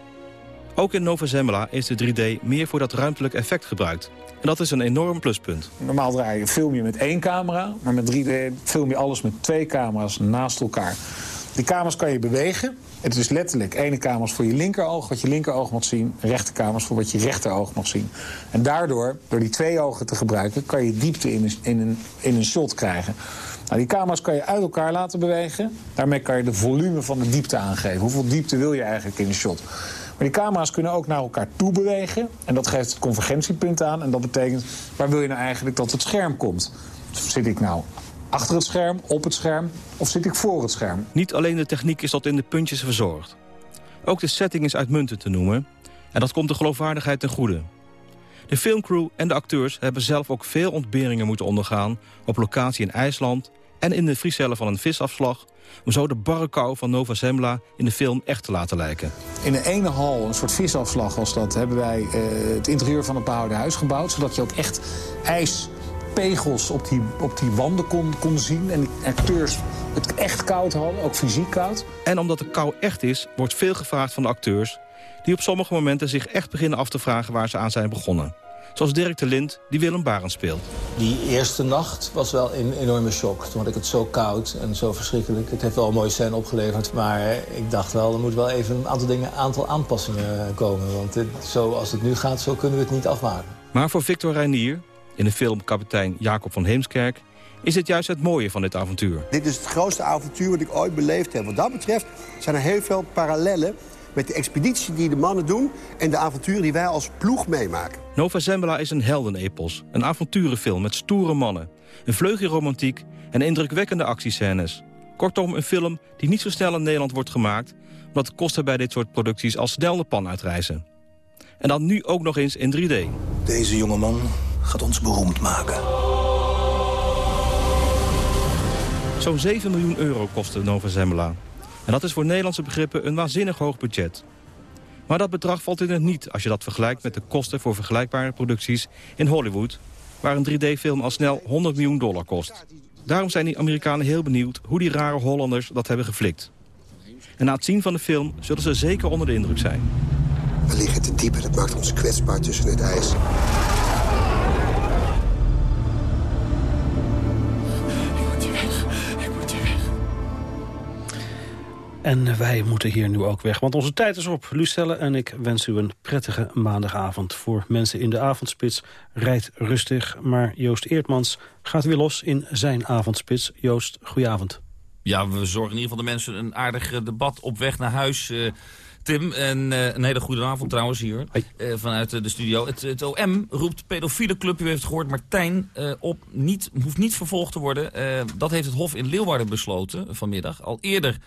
Ook in Nova Zembla is de 3D meer voor dat ruimtelijk effect gebruikt. En dat is een enorm pluspunt. Normaal draai je film je met één camera, maar met 3D film je alles met twee camera's naast elkaar. Die camera's kan je bewegen. Het is letterlijk ene kamers voor je linkeroog, wat je linkeroog mag zien. Rechterkamers voor wat je rechteroog mag zien. En daardoor, door die twee ogen te gebruiken, kan je diepte in een, in een, in een shot krijgen. Nou, die camera's kan je uit elkaar laten bewegen. Daarmee kan je de volume van de diepte aangeven. Hoeveel diepte wil je eigenlijk in een shot? Maar die camera's kunnen ook naar elkaar toe bewegen. En dat geeft het convergentiepunt aan. En dat betekent, waar wil je nou eigenlijk dat het scherm komt? Zit ik nou achter het scherm, op het scherm of zit ik voor het scherm? Niet alleen de techniek is tot in de puntjes verzorgd. Ook de setting is uitmuntend te noemen. En dat komt de geloofwaardigheid ten goede. De filmcrew en de acteurs hebben zelf ook veel ontberingen moeten ondergaan... op locatie in IJsland en in de vriescellen van een visafslag... om zo de barre kou van Nova Zembla in de film echt te laten lijken. In de ene hal, een soort visafslag was dat... hebben wij uh, het interieur van het behouden huis gebouwd... zodat je ook echt ijspegels op die, op die wanden kon, kon zien... en de acteurs het echt koud hadden, ook fysiek koud. En omdat de kou echt is, wordt veel gevraagd van de acteurs... die op sommige momenten zich echt beginnen af te vragen waar ze aan zijn begonnen. Zoals Dirk de Lind, die Willem Barend speelt. Die eerste nacht was wel een enorme shock. Toen had ik het zo koud en zo verschrikkelijk. Het heeft wel een mooie scène opgeleverd. Maar ik dacht wel, er moet wel even een aantal dingen, aantal aanpassingen komen. Want dit, zoals het nu gaat, zo kunnen we het niet afmaken. Maar voor Victor Reinier, in de film kapitein Jacob van Heemskerk... is het juist het mooie van dit avontuur. Dit is het grootste avontuur wat ik ooit beleefd heb. Wat dat betreft zijn er heel veel parallellen met de expeditie die de mannen doen... en de avonturen die wij als ploeg meemaken. Nova Zembla is een heldenepos, een avonturenfilm met stoere mannen... een vleugje romantiek en indrukwekkende actiescènes. Kortom, een film die niet zo snel in Nederland wordt gemaakt... omdat de kosten bij dit soort producties al snel de pan uitreizen. En dan nu ook nog eens in 3D. Deze jonge man gaat ons beroemd maken. Zo'n 7 miljoen euro kostte Nova Zembla. En dat is voor Nederlandse begrippen een waanzinnig hoog budget. Maar dat bedrag valt in het niet als je dat vergelijkt met de kosten voor vergelijkbare producties in Hollywood, waar een 3D-film al snel 100 miljoen dollar kost. Daarom zijn die Amerikanen heel benieuwd hoe die rare Hollanders dat hebben geflikt. En na het zien van de film zullen ze zeker onder de indruk zijn. We liggen te diep en dat maakt ons kwetsbaar tussen het ijs. En wij moeten hier nu ook weg, want onze tijd is op. Lucelle en ik wensen u een prettige maandagavond. Voor mensen in de avondspits rijdt rustig. Maar Joost Eertmans gaat weer los in zijn avondspits. Joost, goedenavond. Ja, we zorgen in ieder geval de mensen een aardig eh, debat op weg naar huis... Uh, Tim, en uh, een hele goede avond trouwens hier uh, vanuit uh, de studio. Het, het, OM roept pedofiele club, u heeft het gehoord, Martijn op. Niet, hoeft niet vervolgd te worden. dat heeft het Hof in Leeuwarden besloten vanmiddag. Al eerder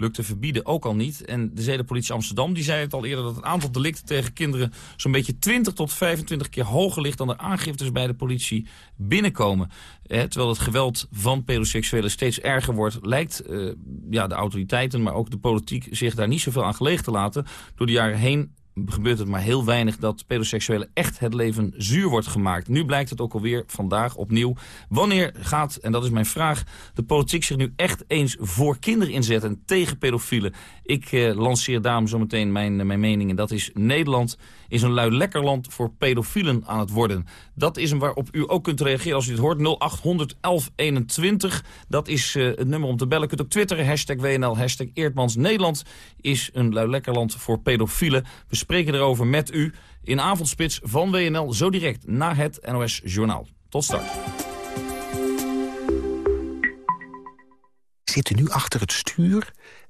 lukte verbieden ook al niet. En de zedenpolitie Amsterdam die zei het al eerder... dat het aantal delicten tegen kinderen zo'n beetje 20 tot 25 keer hoger ligt... dan de aangiftes bij de politie binnenkomen. Eh, terwijl het geweld van pedoseksuelen steeds erger wordt... lijkt eh, ja, de autoriteiten, maar ook de politiek zich daar niet zoveel aan gelegen te laten. Door de jaren heen gebeurt het maar heel weinig dat pedoseksuelen echt het leven zuur wordt gemaakt. Nu blijkt het ook alweer vandaag opnieuw. Wanneer gaat, en dat is mijn vraag, de politiek zich nu echt eens voor kinderen inzetten en tegen pedofielen? Ik eh, lanceer daarom zometeen mijn, mijn mening en dat is Nederland is een lui lekker land voor pedofielen aan het worden. Dat is een waarop u ook kunt reageren als u het hoort. 0800 1121, dat is uh, het nummer om te bellen. U kunt ook twitteren, hashtag WNL, hashtag Eerdmans. Nederland is een lui lekker land voor pedofielen. We spreken erover met u in avondspits van WNL, zo direct na het NOS Journaal. Tot start. Zit u nu achter het stuur?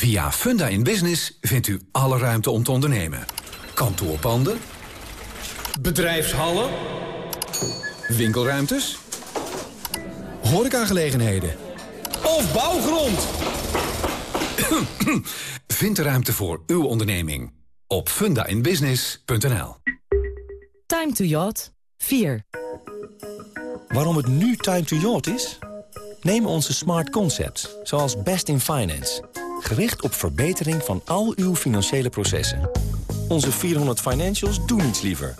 Via Funda in Business vindt u alle ruimte om te ondernemen. Kantoorpanden. Bedrijfshallen. Winkelruimtes. Horecagelegenheden. Of bouwgrond. Vind de ruimte voor uw onderneming op fundainbusiness.nl. Time to Yacht 4. Waarom het nu time to yacht is? Neem onze smart concepts, zoals Best in Finance. Gericht op verbetering van al uw financiële processen. Onze 400 financials doen iets liever.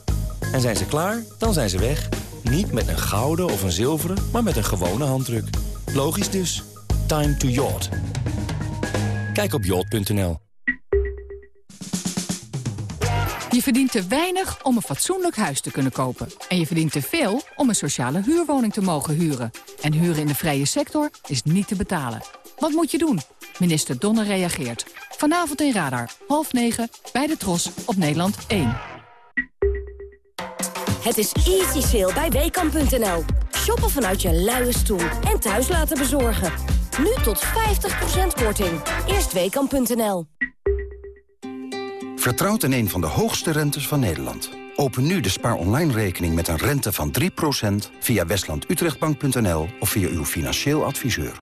En zijn ze klaar, dan zijn ze weg. Niet met een gouden of een zilveren, maar met een gewone handdruk. Logisch dus. Time to yacht. Kijk op yacht.nl. Je verdient te weinig om een fatsoenlijk huis te kunnen kopen. En je verdient te veel om een sociale huurwoning te mogen huren. En huren in de vrije sector is niet te betalen. Wat moet je doen? Minister Donner reageert. Vanavond in Radar, half negen, bij de Tros op Nederland 1. Het is easy sale bij Weekamp.nl. Shoppen vanuit je luie stoel en thuis laten bezorgen. Nu tot 50% korting. Eerst Weekamp.nl. Vertrouwt in een van de hoogste rentes van Nederland. Open nu de Spaar Online rekening met een rente van 3% via westlandutrechtbank.nl of via uw financieel adviseur.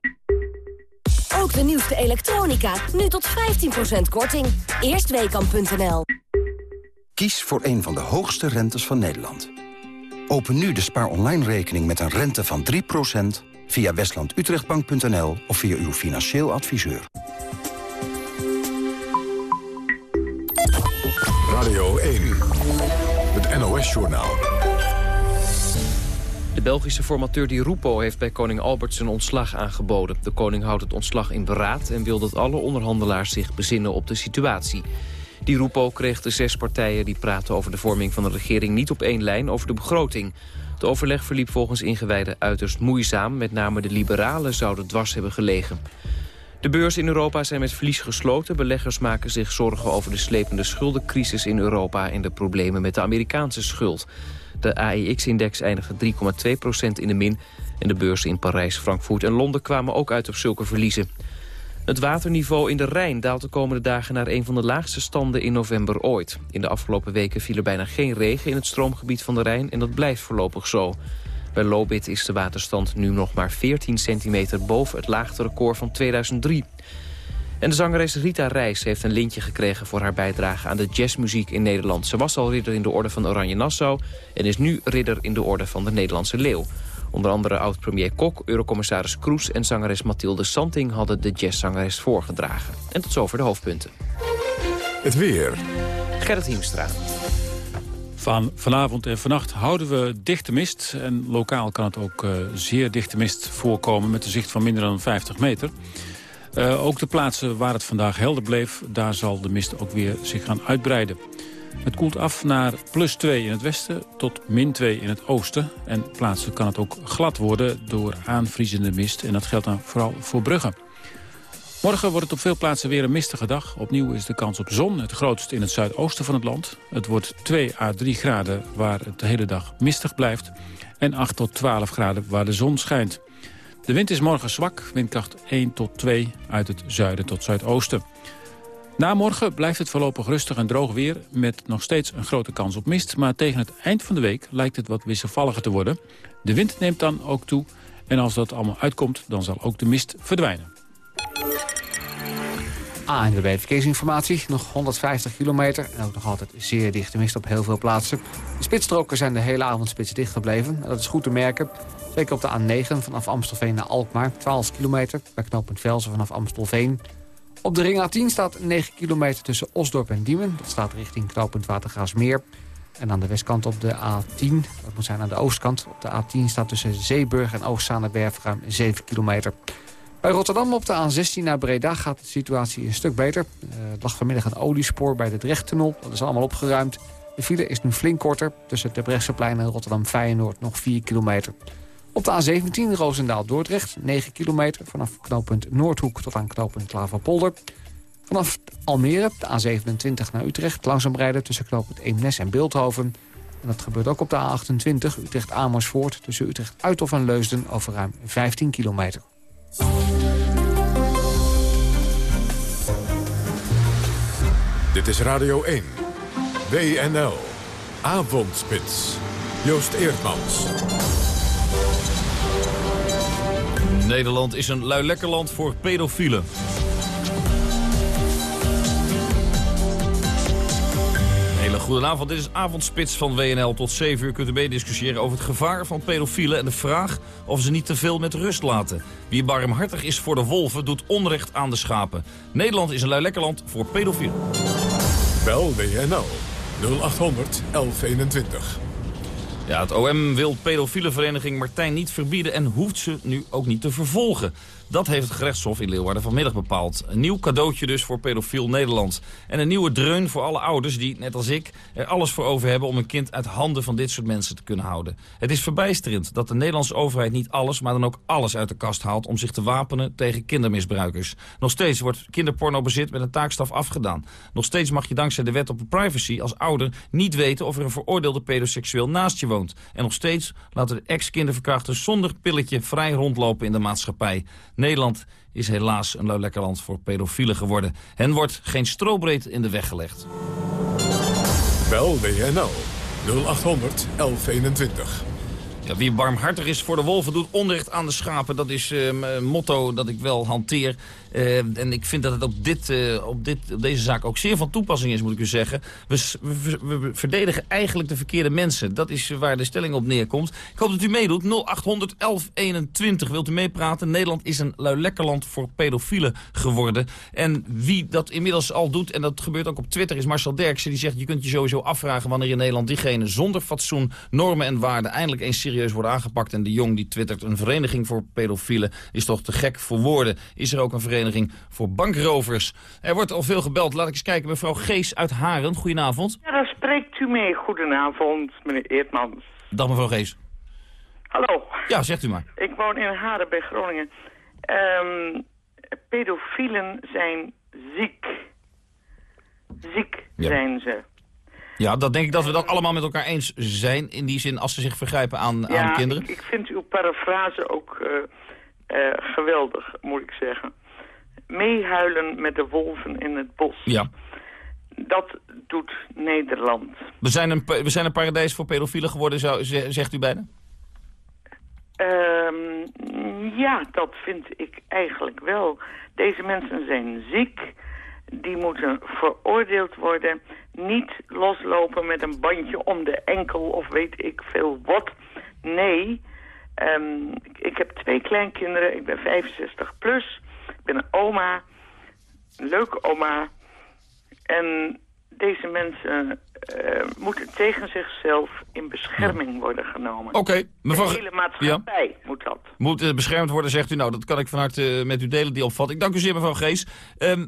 Ook de nieuwste elektronica. Nu tot 15% korting. Eerst Weekamp.nl. Kies voor een van de hoogste rentes van Nederland. Open nu de Spaar Online rekening met een rente van 3% via westlandutrechtbank.nl of via uw financieel adviseur. Radio 1, het De Belgische formateur Di Rupo heeft bij koning Albert zijn ontslag aangeboden. De koning houdt het ontslag in beraad en wil dat alle onderhandelaars zich bezinnen op de situatie. Di Rupo kreeg de zes partijen die praten over de vorming van de regering niet op één lijn over de begroting. Het overleg verliep volgens ingewijden uiterst moeizaam. Met name de liberalen zouden dwars hebben gelegen. De beurzen in Europa zijn met verlies gesloten. Beleggers maken zich zorgen over de slepende schuldencrisis in Europa... en de problemen met de Amerikaanse schuld. De AEX-index eindigde 3,2% in de min... en de beurzen in Parijs, Frankfurt en Londen kwamen ook uit op zulke verliezen. Het waterniveau in de Rijn daalt de komende dagen naar een van de laagste standen in november ooit. In de afgelopen weken viel er bijna geen regen in het stroomgebied van de Rijn en dat blijft voorlopig zo. Bij Lobit is de waterstand nu nog maar 14 centimeter boven het laagste record van 2003. En de zangeres Rita Reis heeft een lintje gekregen voor haar bijdrage aan de jazzmuziek in Nederland. Ze was al ridder in de orde van Oranje Nassau en is nu ridder in de orde van de Nederlandse Leeuw. Onder andere oud-premier Kok, eurocommissaris Kroes en zangeres Mathilde Santing hadden de jazzzangeres voorgedragen. En tot zover de hoofdpunten. Het weer. Gerrit Hiemstra. Van vanavond en vannacht houden we dichte mist. En lokaal kan het ook uh, zeer dichte mist voorkomen met een zicht van minder dan 50 meter. Uh, ook de plaatsen waar het vandaag helder bleef, daar zal de mist ook weer zich gaan uitbreiden. Het koelt af naar plus 2 in het westen tot min 2 in het oosten. En plaatsen kan het ook glad worden door aanvriezende mist. En dat geldt dan vooral voor Brugge. Morgen wordt het op veel plaatsen weer een mistige dag. Opnieuw is de kans op zon het grootst in het zuidoosten van het land. Het wordt 2 à 3 graden waar het de hele dag mistig blijft. En 8 tot 12 graden waar de zon schijnt. De wind is morgen zwak, windkracht 1 tot 2 uit het zuiden tot zuidoosten. Na morgen blijft het voorlopig rustig en droog weer... met nog steeds een grote kans op mist. Maar tegen het eind van de week lijkt het wat wisselvalliger te worden. De wind neemt dan ook toe. En als dat allemaal uitkomt, dan zal ook de mist verdwijnen. ANWB Verkeersinformatie. Nog 150 kilometer en ook nog altijd zeer dichte mist op heel veel plaatsen. De spitsstroken zijn de hele avond spits dicht gebleven. dat is goed te merken. Zeker op de A9 vanaf Amstelveen naar Alkmaar. 12 kilometer bij knooppunt Velsen vanaf Amstelveen. Op de ring A10 staat 9 kilometer tussen Osdorp en Diemen. Dat staat richting knooppunt Watergraasmeer. En aan de westkant op de A10, dat moet zijn aan de oostkant... op de A10 staat tussen Zeeburg en Oostzaaneberg ruim 7 kilometer. Bij Rotterdam op de A16 naar Breda gaat de situatie een stuk beter. Uh, het lag vanmiddag een oliespoor bij de Drechttunnel. Dat is allemaal opgeruimd. De file is nu flink korter. Tussen de Brechtseplein en Rotterdam-Feyenoord nog 4 kilometer. Op de A17 Roosendaal-Dordrecht 9 kilometer. Vanaf knooppunt Noordhoek tot aan knooppunt Klaverpolder. Vanaf Almere, de A27 naar Utrecht, langzaam rijden tussen knooppunt Eemnes en Beeldhoven. En dat gebeurt ook op de A28 Utrecht-Amersfoort tussen Utrecht-Uithof en Leusden over ruim 15 kilometer. Dit is Radio 1. WNL. Avondspits. Joost Eerdmans. Nederland is een lui land voor pedofielen. Hele goede avond. Dit is Avondspits van WNL. Tot 7 uur kunt u mee discussiëren over het gevaar van pedofielen... en de vraag of ze niet te veel met rust laten. Wie barmhartig is voor de wolven, doet onrecht aan de schapen. Nederland is een lui land voor pedofielen. Bel WNL 0800 1121. Ja, het OM wil pedofiele vereniging Martijn niet verbieden... en hoeft ze nu ook niet te vervolgen. Dat heeft het gerechtshof in Leeuwarden vanmiddag bepaald. Een nieuw cadeautje dus voor pedofiel Nederland. En een nieuwe dreun voor alle ouders die, net als ik, er alles voor over hebben... om een kind uit handen van dit soort mensen te kunnen houden. Het is verbijsterend dat de Nederlandse overheid niet alles... maar dan ook alles uit de kast haalt om zich te wapenen tegen kindermisbruikers. Nog steeds wordt kinderporno bezit met een taakstaf afgedaan. Nog steeds mag je dankzij de wet op privacy als ouder niet weten... of er een veroordeelde pedoseksueel naast je woont. En nog steeds laten de ex-kinderverkrachters zonder pilletje vrij rondlopen in de maatschappij. Nederland is helaas een lekker land voor pedofielen geworden. Hen wordt geen strobreed in de weg gelegd. Bel WNL 0800 1121. Wie barmhartig is voor de wolven doet onrecht aan de schapen. Dat is uh, een motto dat ik wel hanteer. Uh, en ik vind dat het op, dit, op, dit, op deze zaak ook zeer van toepassing is, moet ik u zeggen. We, verdedigen eigenlijk de verkeerde mensen. Dat is waar de stelling op neerkomt. Ik hoop dat u meedoet. 0800 1121 wilt u meepraten. Nederland is een luilekkerland voor pedofielen geworden. En wie dat inmiddels al doet, en dat gebeurt ook op Twitter, is Marcel Derksen. Die zegt, je kunt je sowieso afvragen wanneer in Nederland diegene zonder fatsoen, normen en waarden eindelijk eens serieus wordt aangepakt. En de jong die twittert, een vereniging voor pedofielen is toch te gek voor woorden. Is er ook een vereniging Vereniging voor Bankrovers. Er wordt al veel gebeld. Laat ik eens kijken. Mevrouw Gees uit Haren. Goedenavond. Ja, daar spreekt u mee. Goedenavond, meneer Eertmans. Dag mevrouw Gees. Hallo. Ja, zegt u maar. Ik woon in Haren bij Groningen. Um, pedofielen zijn ziek. Ziek zijn ze. Ja, dat denk ik dat we dat allemaal met elkaar eens zijn. In die zin als ze zich vergrijpen aan, ja, aan kinderen. Ik, ik vind uw parafrase ook uh, uh, geweldig, moet ik zeggen meehuilen met de wolven in het bos. Ja. Dat doet Nederland. We zijn een, we zijn een paradijs voor pedofielen geworden, zou, zegt u bijna? Um, ja, dat vind ik eigenlijk wel. Deze mensen zijn ziek. Die moeten veroordeeld worden. Niet loslopen met een bandje om de enkel of weet ik veel wat. Nee, um, ik heb twee kleinkinderen. Ik ben 65 plus ben een oma, een leuke oma. En deze mensen uh, moeten tegen zichzelf in bescherming worden genomen. Oké, mevrouw... De hele maatschappij moet dat. Moet uh, beschermd worden, zegt u. Nou, dat kan ik van harte uh, met u delen, die opvatting. Ik dank u zeer, mevrouw Gees. Um,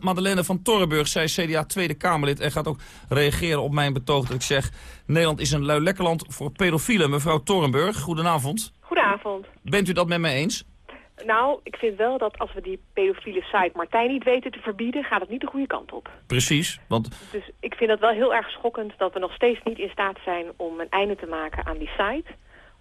Madeleine van Torrenburg. Zij is CDA Tweede Kamerlid en gaat ook reageren op mijn betoog dat ik zeg... Nederland is een lui land voor pedofielen. Mevrouw Torrenburg, goedenavond. Goedenavond. Bent u dat met mij eens? Nou, ik vind wel dat als we die pedofiele site Martijn niet weten te verbieden, gaat het niet de goede kant op. Precies, want... Dus ik vind het wel heel erg schokkend dat we nog steeds niet in staat zijn om een einde te maken aan die site.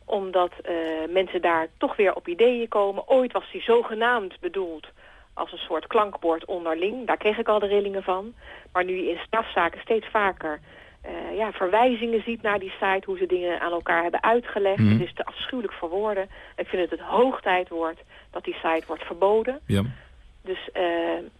Omdat uh, mensen daar toch weer op ideeën komen. Ooit was die zogenaamd bedoeld als een soort klankbord onderling. Daar kreeg ik al de rillingen van. Maar nu je in strafzaken steeds vaker uh, ja, verwijzingen ziet naar die site, hoe ze dingen aan elkaar hebben uitgelegd. Mm. Het is te afschuwelijk voor woorden. Ik vind het het hoog tijd wordt dat die site wordt verboden. Ja. Dus uh,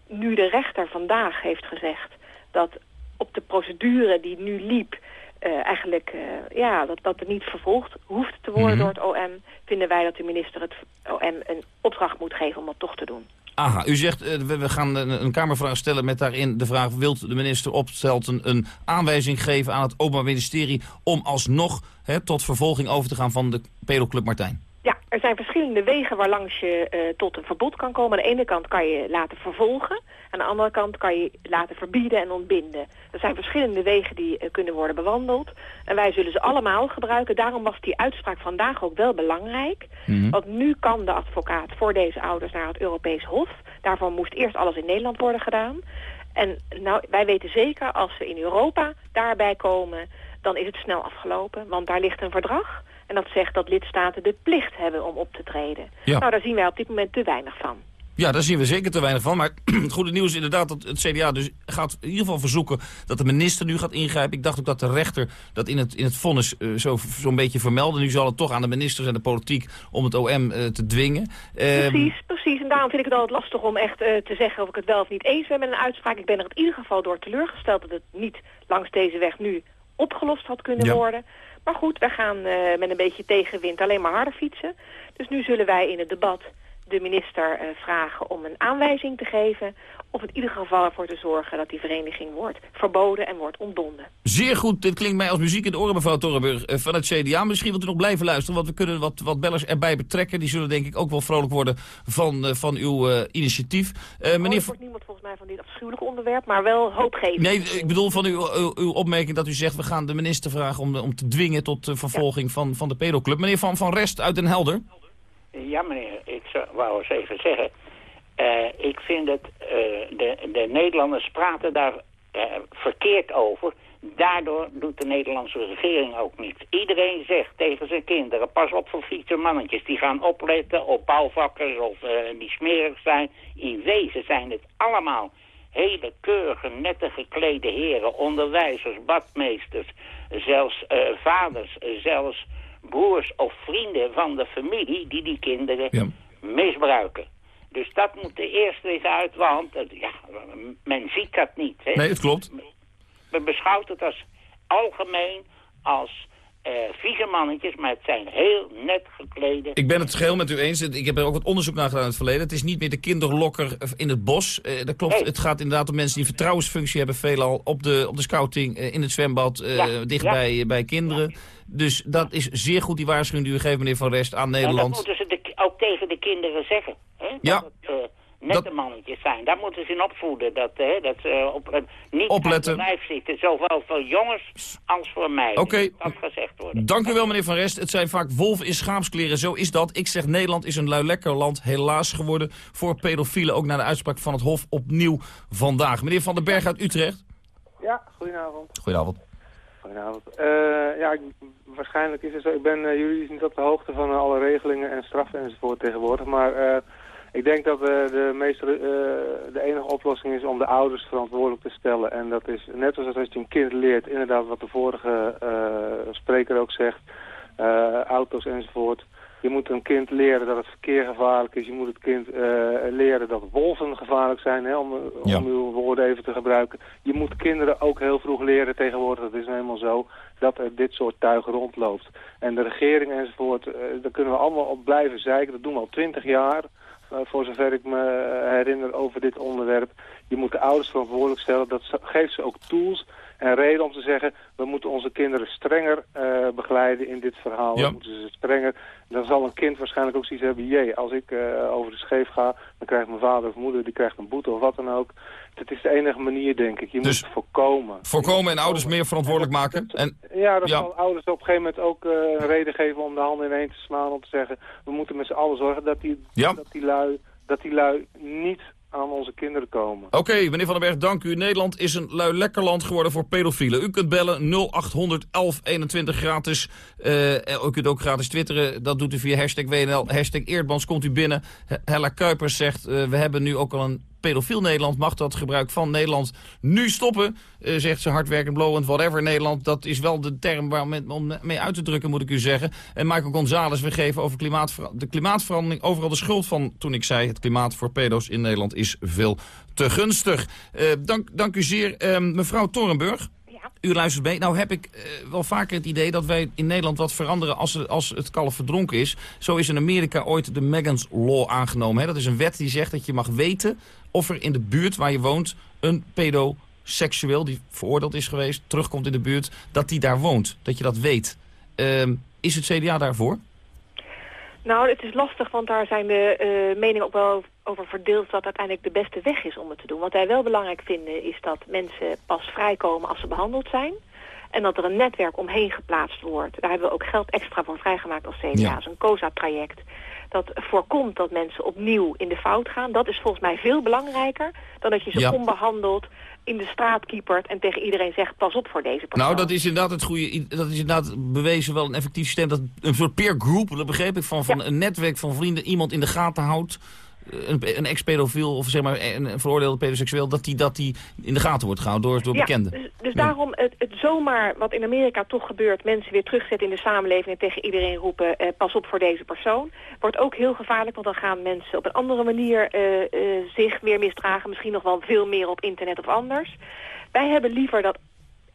nu de rechter vandaag heeft gezegd dat op de procedure die nu liep... Uh, eigenlijk uh, ja, dat, dat het niet vervolgd hoeft te worden mm -hmm. door het OM... vinden wij dat de minister het OM een opdracht moet geven om dat toch te doen. Aha, u zegt uh, we gaan een, een, Kamervraag stellen met daarin de vraag... wilt de minister Opstelten een aanwijzing geven aan het Openbaar Ministerie... om alsnog hè, tot vervolging over te gaan van de pedoclub Martijn? Ja, Er zijn verschillende wegen waarlangs je uh, tot een verbod kan komen. Aan de ene kant kan je laten vervolgen. Aan de andere kant kan je laten verbieden en ontbinden. Er zijn verschillende wegen die uh, kunnen worden bewandeld. En wij zullen ze allemaal gebruiken. Daarom was die uitspraak vandaag ook wel belangrijk. Mhm. Want nu kan de advocaat voor deze ouders naar het Europees Hof. Daarvoor moest eerst alles in Nederland worden gedaan. En nou, wij weten zeker, als ze in Europa daarbij komen... dan is het snel afgelopen. Want daar ligt een verdrag... En dat zegt dat lidstaten de plicht hebben om op te treden. Ja. Nou, daar zien wij op dit moment te weinig van. Ja, daar zien we zeker te weinig van. Maar het goede nieuws is inderdaad dat het CDA dus gaat in ieder geval verzoeken dat de minister nu gaat ingrijpen. Ik dacht ook dat de rechter dat in het, in het vonnis uh, zo'n zo beetje vermelden. Nu zal het toch aan de ministers en de politiek om het OM uh, te dwingen. Uh, precies, precies. En daarom vind ik het altijd lastig om echt eh, te zeggen of ik het wel of niet eens ben met een uitspraak. Ik ben er in ieder geval door teleurgesteld dat het niet langs deze weg nu opgelost had kunnen Ja. worden. Maar goed, wij gaan uh, met een beetje tegenwind alleen maar harder fietsen. Dus nu zullen wij in het debat de minister uh, vragen om een aanwijzing te geven... of in ieder geval ervoor te zorgen dat die vereniging wordt verboden en wordt ontbonden. Zeer goed, dit klinkt mij als muziek in de oren, mevrouw Torrenburg, eh, van het CDA. Misschien wilt u nog blijven luisteren, want we kunnen wat, wat bellers erbij betrekken. Die zullen denk ik ook wel vrolijk worden van, uh, van uw uh, initiatief. Uh, meneer... Er wordt niemand volgens mij van dit afschuwelijke onderwerp, maar wel hoopgevend. Nee, ik bedoel van uw, uw, uw, opmerking dat u zegt... we gaan de minister vragen om, om te dwingen tot uh, vervolging ja. van, van de pedoclub. Meneer Van, van Rest uit Den Helder. Ja, meneer, ik zou, wou eens even zeggen. Uh, ik vind het, uh, de, de Nederlanders praten daar uh, verkeerd over. Daardoor doet de Nederlandse regering ook niets. Iedereen zegt tegen zijn kinderen, pas op voor fietse mannetjes. Die gaan opletten op bouwvakkers of die smerig zijn. In wezen zijn het allemaal hele keurige, nette geklede heren. Onderwijzers, badmeesters, zelfs vaders, zelfs broers of vrienden van de familie die die kinderen ja. misbruiken. Dus dat moet er eerst eens uit, want ja, men ziet dat niet. Hè? Nee, het klopt. Men beschouwt het als algemeen als uh, vieze mannetjes, maar het zijn heel net geklede... Ik ben het geheel met u eens. Ik heb er ook wat onderzoek naar gedaan in het verleden. Het is niet meer de kinderlokker in het bos. Uh, dat klopt. Nee. Het gaat inderdaad om mensen die een vertrouwensfunctie hebben... veelal op de, op de scouting, uh, in het zwembad, Ja, dichtbij ja. bij kinderen. Dus dat is zeer goed, die waarschuwing die u geeft, meneer Van Rest, aan En dat Nederland. moeten ze de, ook tegen de kinderen zeggen. Hè? Ja. Dat het, uh, nette mannetjes zijn. Daar moeten ze in opvoeden. Dat, hè, dat ze op, uh, niet Opletten. aan de lijf zitten. Zowel voor jongens als voor meiden. Oké. Dat gezegd worden. Dank u wel, meneer Van Rest. Het zijn vaak wolven in schaapskleren. Zo is dat. Ik zeg, Nederland is een luilekker land, helaas geworden... voor pedofielen, ook na de uitspraak van het Hof opnieuw vandaag. Meneer Van den Berg uit Utrecht. Ja, goedenavond. Goedenavond. Goedenavond. Uh, ja, ik, waarschijnlijk is het zo. Ik ben uh, juridisch niet op de hoogte van uh, alle regelingen en straffen enzovoort tegenwoordig. Maar ik denk dat de, meeste, de enige oplossing is om de ouders verantwoordelijk te stellen. En dat is net zoals als je een kind leert, inderdaad wat de vorige spreker ook zegt, auto's enzovoort. Je moet een kind leren dat het verkeer gevaarlijk is. Je moet het kind uh, leren dat wolven gevaarlijk zijn, hè, om, ja. om uw woorden even te gebruiken. Je moet kinderen ook heel vroeg leren tegenwoordig, dat is nou helemaal zo, dat er dit soort tuigen rondloopt. En de regering enzovoort, uh, daar kunnen we allemaal op blijven zeiken. Dat doen we al twintig jaar, voor zover ik me herinner over dit onderwerp. Je moet de ouders verantwoordelijk stellen, dat geeft ze ook tools en reden om te zeggen, we moeten onze kinderen strenger uh, begeleiden in dit verhaal. Ja. We moeten ze strenger... Dan zal een kind waarschijnlijk ook zoiets hebben, jee, als ik uh, over de scheef ga, dan krijgt mijn vader of moeder, die krijgt een boete of wat dan ook. Het is de enige manier, denk ik. Je dus moet voorkomen. Voorkomen en ouders meer verantwoordelijk maken? En, ja, dat ja. zal ouders op een gegeven moment ook uh, een reden geven om de handen ineen te slaan. Om te zeggen, we moeten met z'n allen zorgen dat die, ja. dat die, lui, dat die lui niet aan onze kinderen komen. Oké, okay, meneer Van den Berg, dank u. Nederland is een lui lekker land geworden voor pedofielen. U kunt bellen 0800 1121 gratis. Uh, u kunt ook gratis twitteren. Dat doet u via hashtag WNL. Hashtag Eerdmans komt u binnen. Hella Kuipers zegt, uh, we hebben nu ook al een pedofiel Nederland. Mag dat gebruik van Nederland nu stoppen? Uh, zegt ze hardwerkend, blowend, whatever Nederland. Dat is wel de term waar met, om mee uit te drukken, moet ik u zeggen. En Michael González, we geven over klimaatver de klimaatverandering overal de schuld van... toen ik zei, het klimaat voor pedo's in Nederland is veel te gunstig. Uh, dank, dank u zeer. Uh, mevrouw Torenburg. Ja. U luistert mee. Nou heb ik uh, wel vaker het idee dat wij in Nederland wat veranderen als, als het kalf verdronken is. Zo is in Amerika ooit de Megan's Law aangenomen. Hè? Dat is een wet die zegt dat je mag weten of er in de buurt waar je woont een pedoseksueel die veroordeeld is geweest, terugkomt in de buurt, dat die daar woont. Dat je dat weet. Uh, is het CDA daarvoor? Nou, het is lastig, want daar zijn de uh, meningen ook wel over verdeeld... dat uiteindelijk de beste weg is om het te doen. Wat wij wel belangrijk vinden is dat mensen pas vrijkomen als ze behandeld zijn... En dat er een netwerk omheen geplaatst wordt. Daar hebben we ook geld extra voor vrijgemaakt als CDA. Ja. een COSA-traject. Dat voorkomt dat mensen opnieuw in de fout gaan. Dat is volgens mij veel belangrijker dan dat je ze onbehandeld in de straat kiepert en tegen iedereen zegt pas op voor deze persoon. Nou, dat is inderdaad het goede, dat is inderdaad bewezen wel een effectief systeem. Dat een soort peer group, dat begreep ik, van, van een netwerk van vrienden iemand in de gaten houdt een, een ex-pedofiel of zeg maar een veroordeelde pedoseksueel... dat die, dat die in de gaten wordt gehouden door, door ja, bekenden. Dus, dus daarom het, het zomaar wat in Amerika toch gebeurt... mensen weer terugzetten in de samenleving en tegen iedereen roepen... Eh, pas op voor deze persoon, wordt ook heel gevaarlijk... want dan gaan mensen op een andere manier eh, eh, zich weer misdragen... misschien nog wel veel meer op internet of anders. Wij hebben liever dat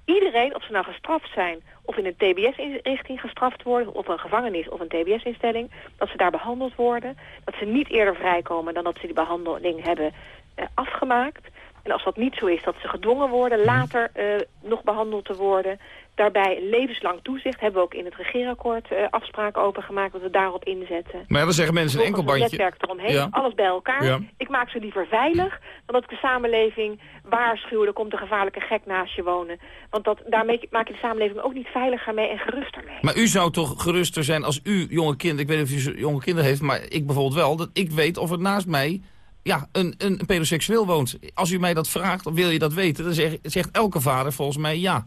iedereen, of ze nou gestraft zijn of in een TBS-inrichting gestraft worden... of een gevangenis of een TBS-instelling... dat ze daar behandeld worden. Dat ze niet eerder vrijkomen dan dat ze die behandeling hebben uh, afgemaakt. En als dat niet zo is, dat ze gedwongen worden later uh, nog behandeld te worden. Daarbij levenslang toezicht hebben we ook in het regeerakkoord uh, afspraken over gemaakt... dat we daarop inzetten. Maar ja, dan zeggen mensen een enkel bandje... netwerk eromheen, alles bij elkaar. Ik maak ze liever veilig dan dat ik de samenleving waarschuw... er komt een gevaarlijke gek naast je wonen. Want dat, daarmee maak je de samenleving ook niet veiliger mee en geruster mee. Maar u zou toch geruster zijn als u jonge kinderen... ik weet niet of u jonge kinderen heeft, maar ik bijvoorbeeld wel... dat ik weet of het naast mij ja, een, een pedoseksueel woont. Als u mij dat vraagt, wil je dat weten. Dan zegt, zegt elke vader volgens mij ja.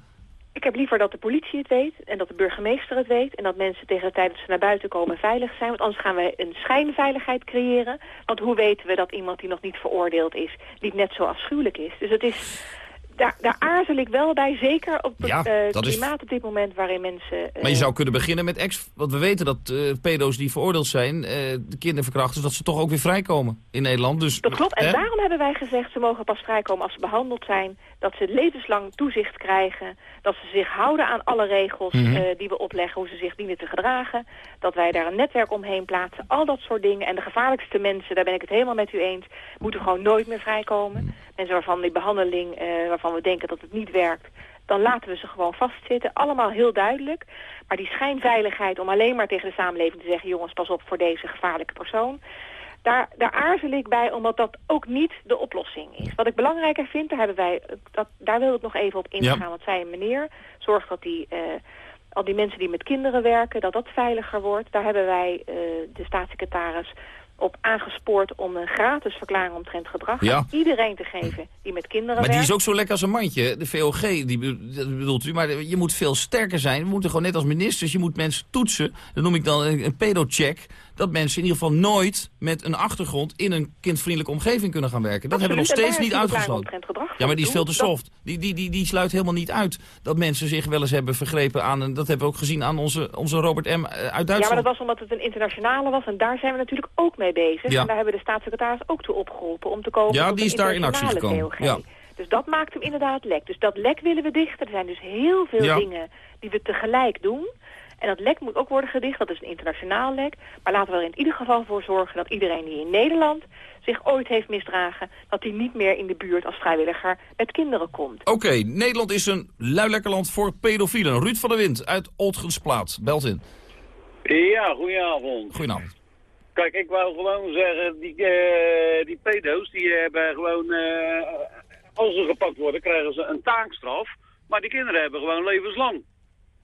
Ik heb liever dat de politie het weet en dat de burgemeester het weet... en dat mensen tegen de tijd dat ze naar buiten komen veilig zijn. Want anders gaan we een schijnveiligheid creëren. Want hoe weten we dat iemand die nog niet veroordeeld is... niet net zo afschuwelijk is? Dus het is daar, daar aarzel ik wel bij, zeker op het ja, uh, klimaat op dit moment waarin mensen... Uh, maar je zou kunnen beginnen met ex... Want we weten dat uh, pedo's die veroordeeld zijn, de kinderverkrachters... dat ze toch ook weer vrijkomen in Nederland. Dus, dat klopt, en daarom hebben wij gezegd... ze mogen pas vrijkomen als ze behandeld zijn. Dat ze levenslang toezicht krijgen. Dat ze zich houden aan alle regels mm die we opleggen. Hoe ze zich dienen te gedragen. Dat wij daar een netwerk omheen plaatsen. Al dat soort dingen. En de gevaarlijkste mensen, daar ben ik het helemaal met u eens... moeten gewoon nooit meer vrijkomen. Mhm. Mensen waarvan die behandeling... waarvan we denken dat het niet werkt, dan laten we ze gewoon vastzitten. Allemaal heel duidelijk. Maar die schijnveiligheid om alleen maar tegen de samenleving te zeggen... jongens, pas op voor deze gevaarlijke persoon... Daar, daar aarzel ik bij, omdat dat ook niet de oplossing is. Wat ik belangrijker vind, daar, hebben wij, dat, daar wil ik nog even op ingaan. Ja. Want zij een meneer zorgt dat die, uh, al die mensen die met kinderen werken... dat dat veiliger wordt. Daar hebben wij, uh, de staatssecretaris op aangespoord om een gratis verklaring omtrent gedrag ja. aan iedereen te geven die met kinderen Maar die is ook zo lekker als een mandje, de VOG, die bedoelt u. Maar je moet veel sterker zijn. We moeten gewoon net als ministers, je moet mensen toetsen. Dat noem ik dan een, een pedo-check dat mensen in ieder geval nooit met een achtergrond in een kindvriendelijke omgeving kunnen gaan werken. Dat hebben we nog steeds niet uitgesloten. Ja, maar die is veel te soft. Die, die, die, die sluit helemaal niet uit dat mensen zich wel eens hebben vergrepen aan, en dat hebben we ook gezien aan onze, onze Robert M. uit Duitsland. Ja, maar dat was omdat het een internationale was en daar zijn we natuurlijk ook mee bezig. Ja. En daar hebben de staatssecretaris ook toe opgeroepen om te komen Ja, die is daar in actie gekomen. Ja. Dus dat maakt hem inderdaad lek. Dus dat lek willen we dichten. Er zijn dus heel veel dingen die we tegelijk doen. En dat lek moet ook worden gedicht, dat is een internationaal lek. Maar laten we er in ieder geval voor zorgen dat iedereen die in Nederland zich ooit heeft misdragen... dat hij niet meer in de buurt als vrijwilliger met kinderen komt. Oké, Nederland is een luilekker land voor pedofielen. Ruud van der Wind uit Oldgensplaat, belt in. Ja, goedenavond. Goedenavond. Kijk, ik wou gewoon zeggen, die, uh, die pedo's die hebben gewoon... Uh, als ze gepakt worden, krijgen ze een taakstraf. Maar die kinderen hebben gewoon levenslang.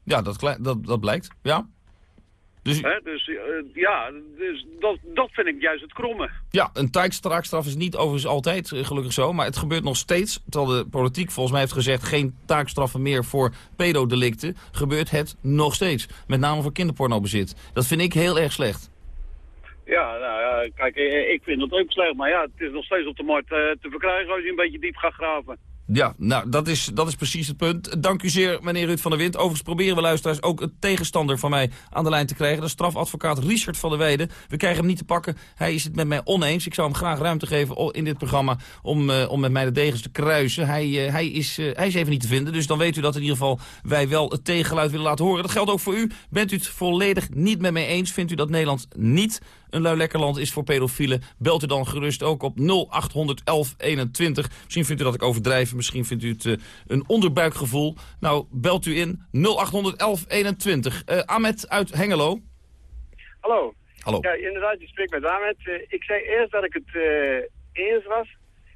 Ja, dat, dat, dat blijkt, ja. Dus, dus uh, ja, dus dat, dat vind ik juist het kromme. Ja, een taakstraf is niet overigens altijd uh, gelukkig zo, maar het gebeurt nog steeds. Terwijl de politiek volgens mij heeft gezegd geen taakstraffen meer voor pedodelicten, gebeurt het nog steeds. Met name voor kinderpornobezit. Dat vind ik heel erg slecht. Ja, nou ja, kijk, eh, ik vind dat ook slecht, maar ja, het is nog steeds op de markt uh, te verkrijgen als je een beetje diep gaat graven. Ja, nou, dat is, dat is precies het punt. Dank u zeer, meneer Ruud van der Wind. Overigens proberen we luisteraars ook een tegenstander van mij aan de lijn te krijgen. De strafadvocaat Richard van der Weijden. We krijgen hem niet te pakken. Hij is het met mij oneens. Ik zou hem graag ruimte geven in dit programma om, uh, om met mij de degens te kruisen. Hij, uh, hij, is, uh, hij is even niet te vinden, dus dan weet u dat in ieder geval wij wel het tegengeluid willen laten horen. Dat geldt ook voor u. Bent u het volledig niet met mij eens? Vindt u dat Nederland niet een lui lekkerland is voor pedofielen. Belt u dan gerust ook op 0800 1121. Misschien vindt u dat ik overdrijf. Misschien vindt u het uh, een onderbuikgevoel. Nou, belt u in 0800 1121. Uh, Ahmed uit Hengelo. Hallo. Hallo. Ja, inderdaad, je spreekt met Ahmed. Uh, ik zei eerst dat ik het eens was,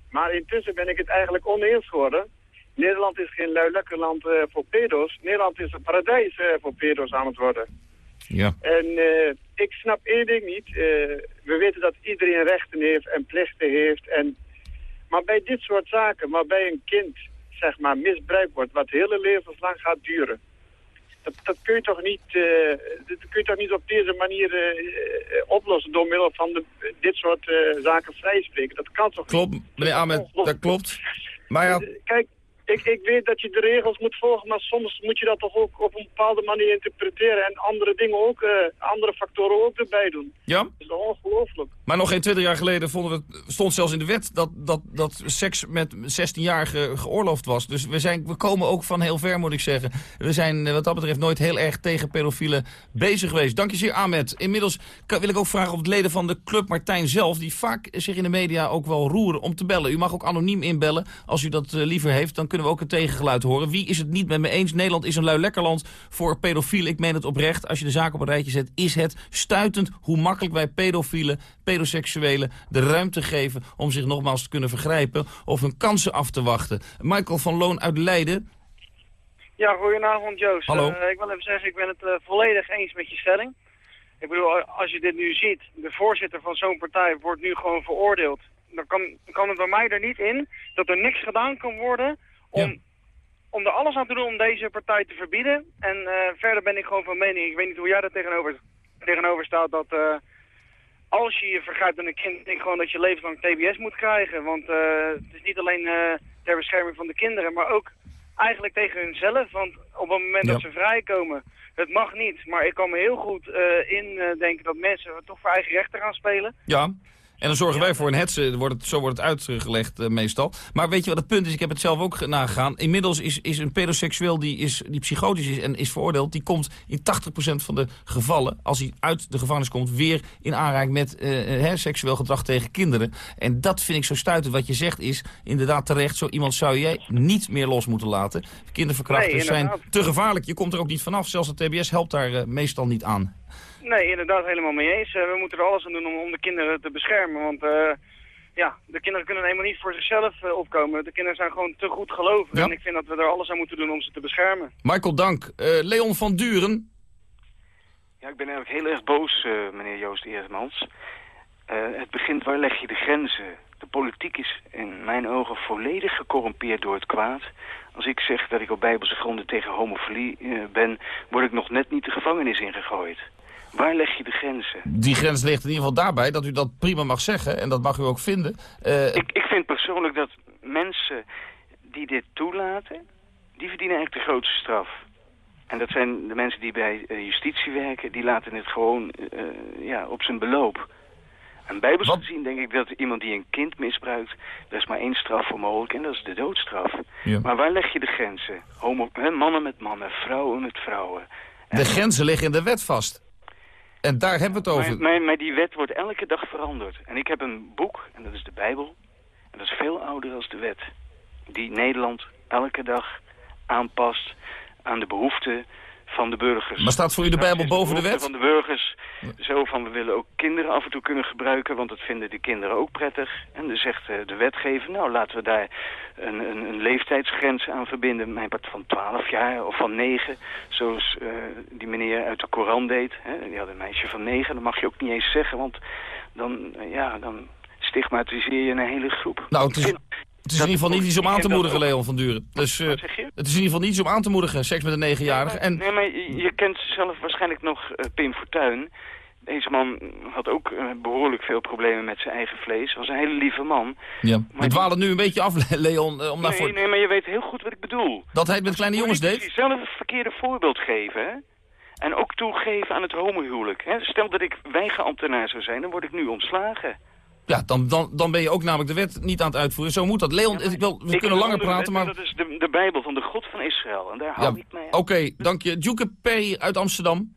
maar intussen ben ik het eigenlijk oneens geworden. Nederland is geen lekker land voor pedo's. Nederland is een paradijs voor pedo's aan het worden. Ja. En ik snap één ding niet. we weten dat iedereen rechten heeft en plichten heeft. En, maar bij dit soort zaken, waarbij een kind zeg maar, misbruikt wordt, wat hele levenslang gaat duren dat, dat, kun je toch niet, uh, dat kun je toch niet op deze manier uh, oplossen door middel van de, dit soort uh, zaken vrijspreken. Dat kan toch klopt, niet? Klopt, meneer Ahmed, dat klopt. Maar ja... Kijk, ik, ik weet dat je de regels moet volgen, maar soms moet je dat toch ook op een bepaalde manier interpreteren en andere dingen ook, uh, andere factoren ook erbij doen. Ja? Dat is ongelooflijk. Maar nog geen twintig jaar geleden vonden we, stond zelfs in de wet dat, dat, dat seks met 16-jarigen geoorloofd was. Dus we, zijn, we komen ook van heel ver, moet ik zeggen. We zijn wat dat betreft nooit heel erg tegen pedofielen bezig geweest. Dank je zeer, Ahmed. Inmiddels kan, wil ik ook vragen of het leden van de Club Martijn zelf, die vaak zich in de media ook wel roeren, om te bellen. U mag ook anoniem inbellen als u dat uh, liever heeft. Dan kunnen we ook een tegengeluid horen. Wie is het niet met me eens? Nederland is een lui lekker land voor pedofielen. Ik meen het oprecht. Als je de zaak op een rijtje zet, is het stuitend hoe makkelijk wij pedofielen, pedoseksuelen de ruimte geven om zich nogmaals te kunnen vergrijpen of hun kansen af te wachten. Michael van Loon uit Leiden. Ja, goedenavond Joost. Hallo. Uh, ik wil even zeggen, ik ben het uh, volledig eens met je stelling. Ik bedoel, als je dit nu ziet, de voorzitter van zo'n partij wordt nu gewoon veroordeeld. Dan kan, kan het bij mij er niet in dat er niks gedaan kan worden om, ja. om er alles aan te doen om deze partij te verbieden. En uh, verder ben ik gewoon van mening, ik weet niet hoe jij daar tegenover, tegenover staat, dat uh, als je je vergrijpt aan een kind, denk ik gewoon dat je levenslang TBS moet krijgen. Want uh, het is niet alleen ter bescherming van de kinderen, maar ook eigenlijk tegen hunzelf. Want op het moment ja. dat ze vrijkomen, het mag niet. Maar ik kan me heel goed indenken dat mensen toch voor eigen rechten gaan spelen. Ja. En dan zorgen wij voor een hetze, wordt het, zo wordt het uitgelegd uh, meestal. Maar weet je wat het punt is? Ik heb het zelf ook nagegaan. Inmiddels is, is een pedoseksueel die, is, die psychotisch is en is veroordeeld... die komt in 80% van de gevallen, als hij uit de gevangenis komt... weer in aanraking met uh, hè, seksueel gedrag tegen kinderen. En dat vind ik zo stuitend. Wat je zegt is inderdaad terecht. Zo iemand zou jij niet meer los moeten laten. Kinderverkrachters nee, zijn te gevaarlijk. Je komt er ook niet vanaf. Zelfs de TBS helpt daar uh, meestal niet aan. Nee, inderdaad helemaal mee eens. Uh, we moeten er alles aan doen om, om de kinderen te beschermen. Want uh, ja, de kinderen kunnen helemaal niet voor zichzelf uh, opkomen. De kinderen zijn gewoon te goed geloven. Ja. En ik vind dat we er alles aan moeten doen om ze te beschermen. Michael, dank. Leon van Duren. Ja, ik ben eigenlijk heel erg boos, meneer Joost Eersmans. het begint, waar leg je de grenzen? De politiek is in mijn ogen volledig gecorrumpeerd door het kwaad. Als ik zeg dat ik op bijbelse gronden tegen homofilie ben... word ik nog net niet de gevangenis ingegooid. Waar leg je de grenzen? Die grens ligt in ieder geval daarbij dat u dat prima mag zeggen. En dat mag u ook vinden. Uh, ik, ik vind persoonlijk dat mensen die dit toelaten... die verdienen eigenlijk de grootste straf. En dat zijn de mensen die bij uh, justitie werken. Die laten het gewoon uh, ja, op zijn beloop. En bijbels Wat? gezien denk ik dat iemand die een kind misbruikt... daar is maar één straf voor mogelijk en dat is de doodstraf. Ja. Maar waar leg je de grenzen? Homo, mannen met mannen, vrouwen met vrouwen. De grenzen liggen in de wet vast. En daar hebben we het over. Maar, maar, maar, die wet wordt elke dag veranderd. En ik heb een boek, en dat is de Bijbel. En dat is veel ouder dan de wet. Die Nederland elke dag aanpast aan de behoeften van de burgers. Maar staat voor u de Bijbel boven de wet? van de burgers. Zo van, we willen ook kinderen af en toe kunnen gebruiken, want dat vinden de kinderen ook prettig. En dan zegt uh, de wetgever, nou laten we daar een, een, een leeftijdsgrens aan verbinden. Mijn part van 12 jaar of van 9, zoals uh, die meneer uit de Koran deed. Hè? Die had een meisje van 9, dat mag je ook niet eens zeggen, want dan, uh, ja, dan stigmatiseer je een hele groep. Nou, het is, het is in ieder geval niet iets om aan te moedigen, Leon van Duren. Dus, uh, Wat zeg je? Het is in ieder geval niet iets om aan te moedigen, seks met een negenjarige. En... Nee, maar je, je kent zelf waarschijnlijk nog Pim Fortuyn. Deze man had ook uh, behoorlijk veel problemen met zijn eigen vlees. Was een hele lieve man. Ja, maar we dwalen nu een beetje af, Leon. om nee, voor... nee, maar je weet heel goed wat ik bedoel. Dat hij het met kleine jongens deed? Je zelf het verkeerde voorbeeld geven, hè? En ook toegeven aan het homohuwelijk. Hè? Stel dat ik weigerambtenaar zou zijn, dan word ik nu ontslagen. Ja, dan, dan, dan ben je ook namelijk de wet niet aan het uitvoeren. Zo moet dat. Leon, ja, ik wil, we ik kunnen langer praten, maar... Dat is de, de Bijbel van de God van Israël. En daar hou ja, ik mij Oké, okay, dank je. Djoeke P. uit Amsterdam.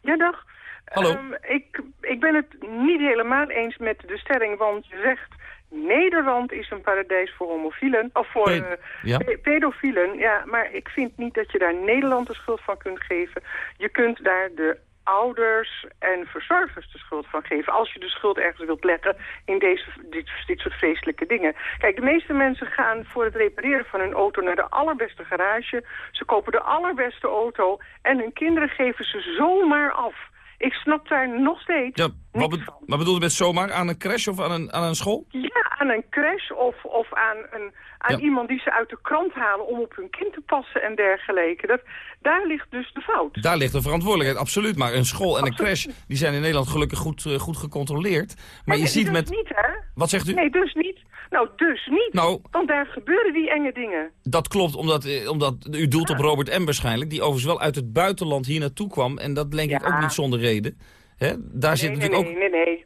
Ja, dag. Hallo. Um, ik, ik ben het niet helemaal eens met de stelling, want je zegt... Nederland is een paradijs voor homofielen, of voor Pe uh, ja. pe pedofielen. Ja, maar ik vind niet dat je daar Nederland de schuld van kunt geven. Je kunt daar de ouders en verzorgers de schuld van geven. Als je de schuld ergens wilt leggen in deze, dit, dit soort vreselijke dingen. Kijk, de meeste mensen gaan voor het repareren van hun auto naar de allerbeste garage. Ze kopen de allerbeste auto en hun kinderen geven ze zomaar af. Ik snap daar nog steeds wat, be wat bedoel je met zomaar? Aan een crash of aan een, aan een school? Ja, aan een crash of, of aan, een, aan Ja. iemand die ze uit de krant halen om op hun kind te passen en dergelijke. Dat, daar ligt dus de fout. Daar ligt de verantwoordelijkheid, absoluut. Maar een school en een crash, die zijn in Nederland gelukkig goed, eh, goed gecontroleerd. Maar je Nee, ziet dus met... niet, hè? Wat zegt u? Nee, dus niet. Nou, dus niet. Nou- Want daar gebeuren die enge dingen. Dat klopt, omdat, eh, omdat u doelt op Robert M. waarschijnlijk... die overigens wel uit het buitenland hier naartoe kwam. En dat denk ik ook niet zonder reden. Hè? Daar zit nee, nee, natuurlijk nee, nee, nee.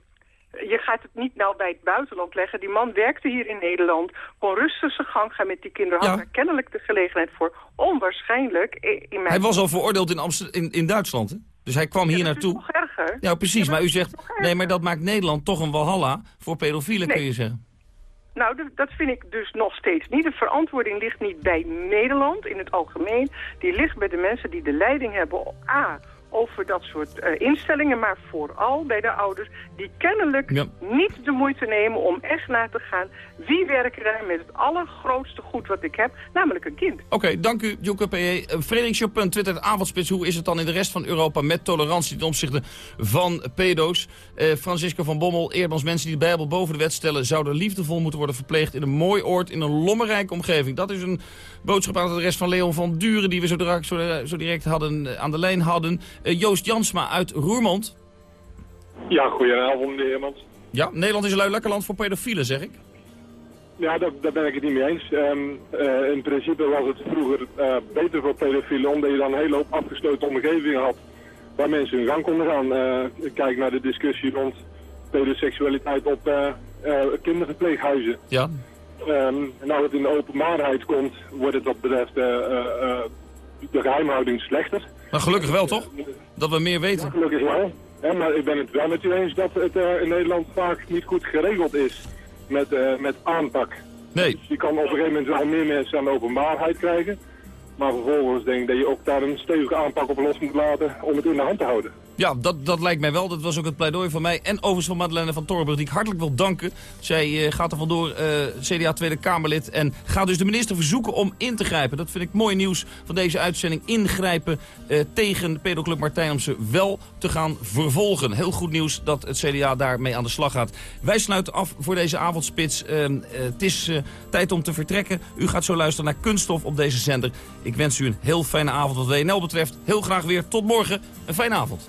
Je gaat het niet nou bij het buitenland leggen. Die man werkte hier in Nederland. Kon rustig zijn gang gaan met die kinderen. Had Ja. daar kennelijk de gelegenheid voor. Onwaarschijnlijk. In mijn Hij was al veroordeeld in, in, in Duitsland, hè? Dus hij kwam hier naartoe. nog erger. Ja, precies. maar u zegt, nee, maar dat maakt Nederland toch een walhalla voor pedofielen, kun je zeggen. Nou, dat vind ik dus nog steeds niet. De verantwoording ligt niet bij Nederland in het algemeen. Die ligt bij de mensen die de leiding hebben. A, over dat soort eh, instellingen, maar vooral bij de ouders... die kennelijk Ja. niet de moeite nemen om echt na te gaan... wie werken daar met het allergrootste goed wat ik heb, namelijk een kind. Oké, dank u, Joeke P.E. Uh, Frederik Chopin twittert avondspits. Hoe is het dan in de rest van Europa met tolerantie ten opzichte van pedo's? Eh, Francisco van Bommel, Eerdmans, mensen die de Bijbel boven de wet stellen... zouden liefdevol moeten worden verpleegd in een mooi oord, in een lommerrijke omgeving. Dat is een boodschap aan het rest van Leon van Duren... die we zo direct, zo, zo direct hadden, eh, aan de lijn hadden. Eh, Joost Jansma uit Roermond. Ja, goedenavond meneer Hermans. Ja, Nederland is een lui lekker land voor pedofielen, zeg ik. Ja, daar, daar ben ik het niet mee eens. Ehm, eh, in principe was het vroeger eh, beter voor pedofielen, omdat je dan een hele hoop afgesloten omgevingen had waar mensen hun gang konden gaan. Kijk naar de discussie rond pedoseksualiteit op kinderverpleeghuizen. Ja. Ehm, en nou het in de openbaarheid komt, wordt het wat betreft de geheimhouding slechter. Maar gelukkig wel, toch? Dat we meer weten. Gelukkig wel. Maar ik ben het wel met u eens dat het eh, in Nederland vaak niet goed geregeld is met, eh, met aanpak. Nee. Dus je kan op een gegeven moment wel meer mensen aan de openbaarheid krijgen. Maar vervolgens denk ik dat je ook daar een stevige aanpak op los moet laten om het in de hand te houden. Ja, dat, dat lijkt mij wel. Dat was ook het pleidooi van mij en overigens van Madeleine van Torburg, die ik hartelijk wil danken. Zij eh, gaat er vandoor, eh, CDA Tweede Kamerlid, en gaat dus de minister verzoeken om in te grijpen. Dat vind ik mooi nieuws van deze uitzending. Ingrijpen eh, tegen pedoclub Martijn om ze wel te gaan vervolgen. Heel goed nieuws dat het CDA daarmee aan de slag gaat. Wij sluiten af voor deze avondspits. Eh, eh, het is tijd om te vertrekken. U gaat zo luisteren naar Kunststof op deze zender. Ik wens u een heel fijne avond wat WNL betreft. Heel graag weer. Tot morgen. Een fijne avond.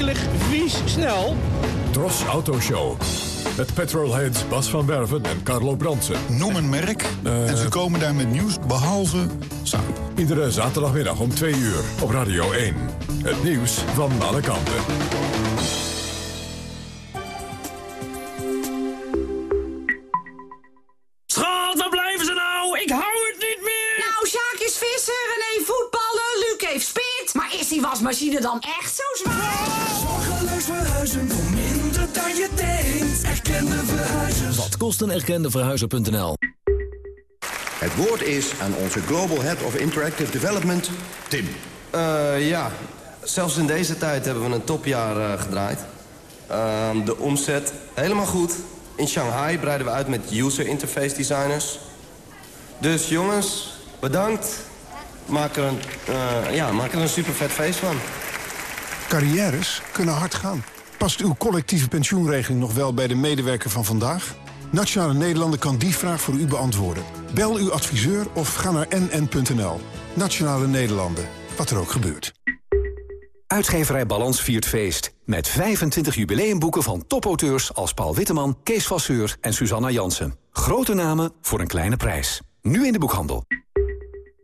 akelig, vies, snel. Tros Autoshow. Met petrolheads Bas van Werven en Carlo Bransen. Noem een merk en ze komen daar met nieuws behalve samen. Iedere zaterdagmiddag om 2 uur op Radio 1. Het nieuws van alle kanten. Schat, waar blijven ze nou? Ik hou het niet meer! Nou, Sjaak is visser, René voetballen, Luc heeft spit. Maar is die wasmachine dan echt zo zwaar? Verhuizen voor minder dan je denkt. Erkende verhuizers. Wat kost een erkende verhuizer.nl? Het woord is aan onze Global Head of Interactive Development, Tim. Eh, ja, zelfs in deze tijd hebben we een topjaar eh, gedraaid. Ehm, de omzet helemaal goed. In Shanghai breiden we uit met user interface designers. Dus jongens, bedankt. Maak er een, eh, ja, maak er een super vet feest van. Carrières kunnen hard gaan. Past uw collectieve pensioenregeling nog wel bij de medewerker van vandaag? Nationale Nederlanden kan die vraag voor u beantwoorden. Bel uw adviseur of ga naar nn.nl. Nationale Nederlanden, wat er ook gebeurt. Uitgeverij Balans viert feest. Met 25 jubileumboeken van topauteurs als Paul Witteman, Kees Vasseur en Susanna Jansen. Grote namen voor een kleine prijs. Nu in de boekhandel.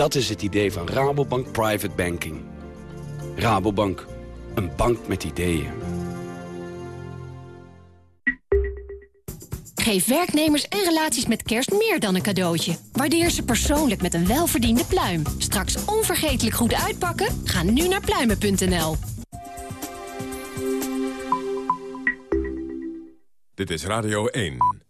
Dat is het idee van Rabobank Private Banking. Rabobank, een bank met ideeën. Geef werknemers en relaties met kerst meer dan een cadeautje. Waardeer ze persoonlijk met een welverdiende pluim. Straks onvergetelijk goed uitpakken? Ga nu naar pluimen.nl. Dit is Radio 1.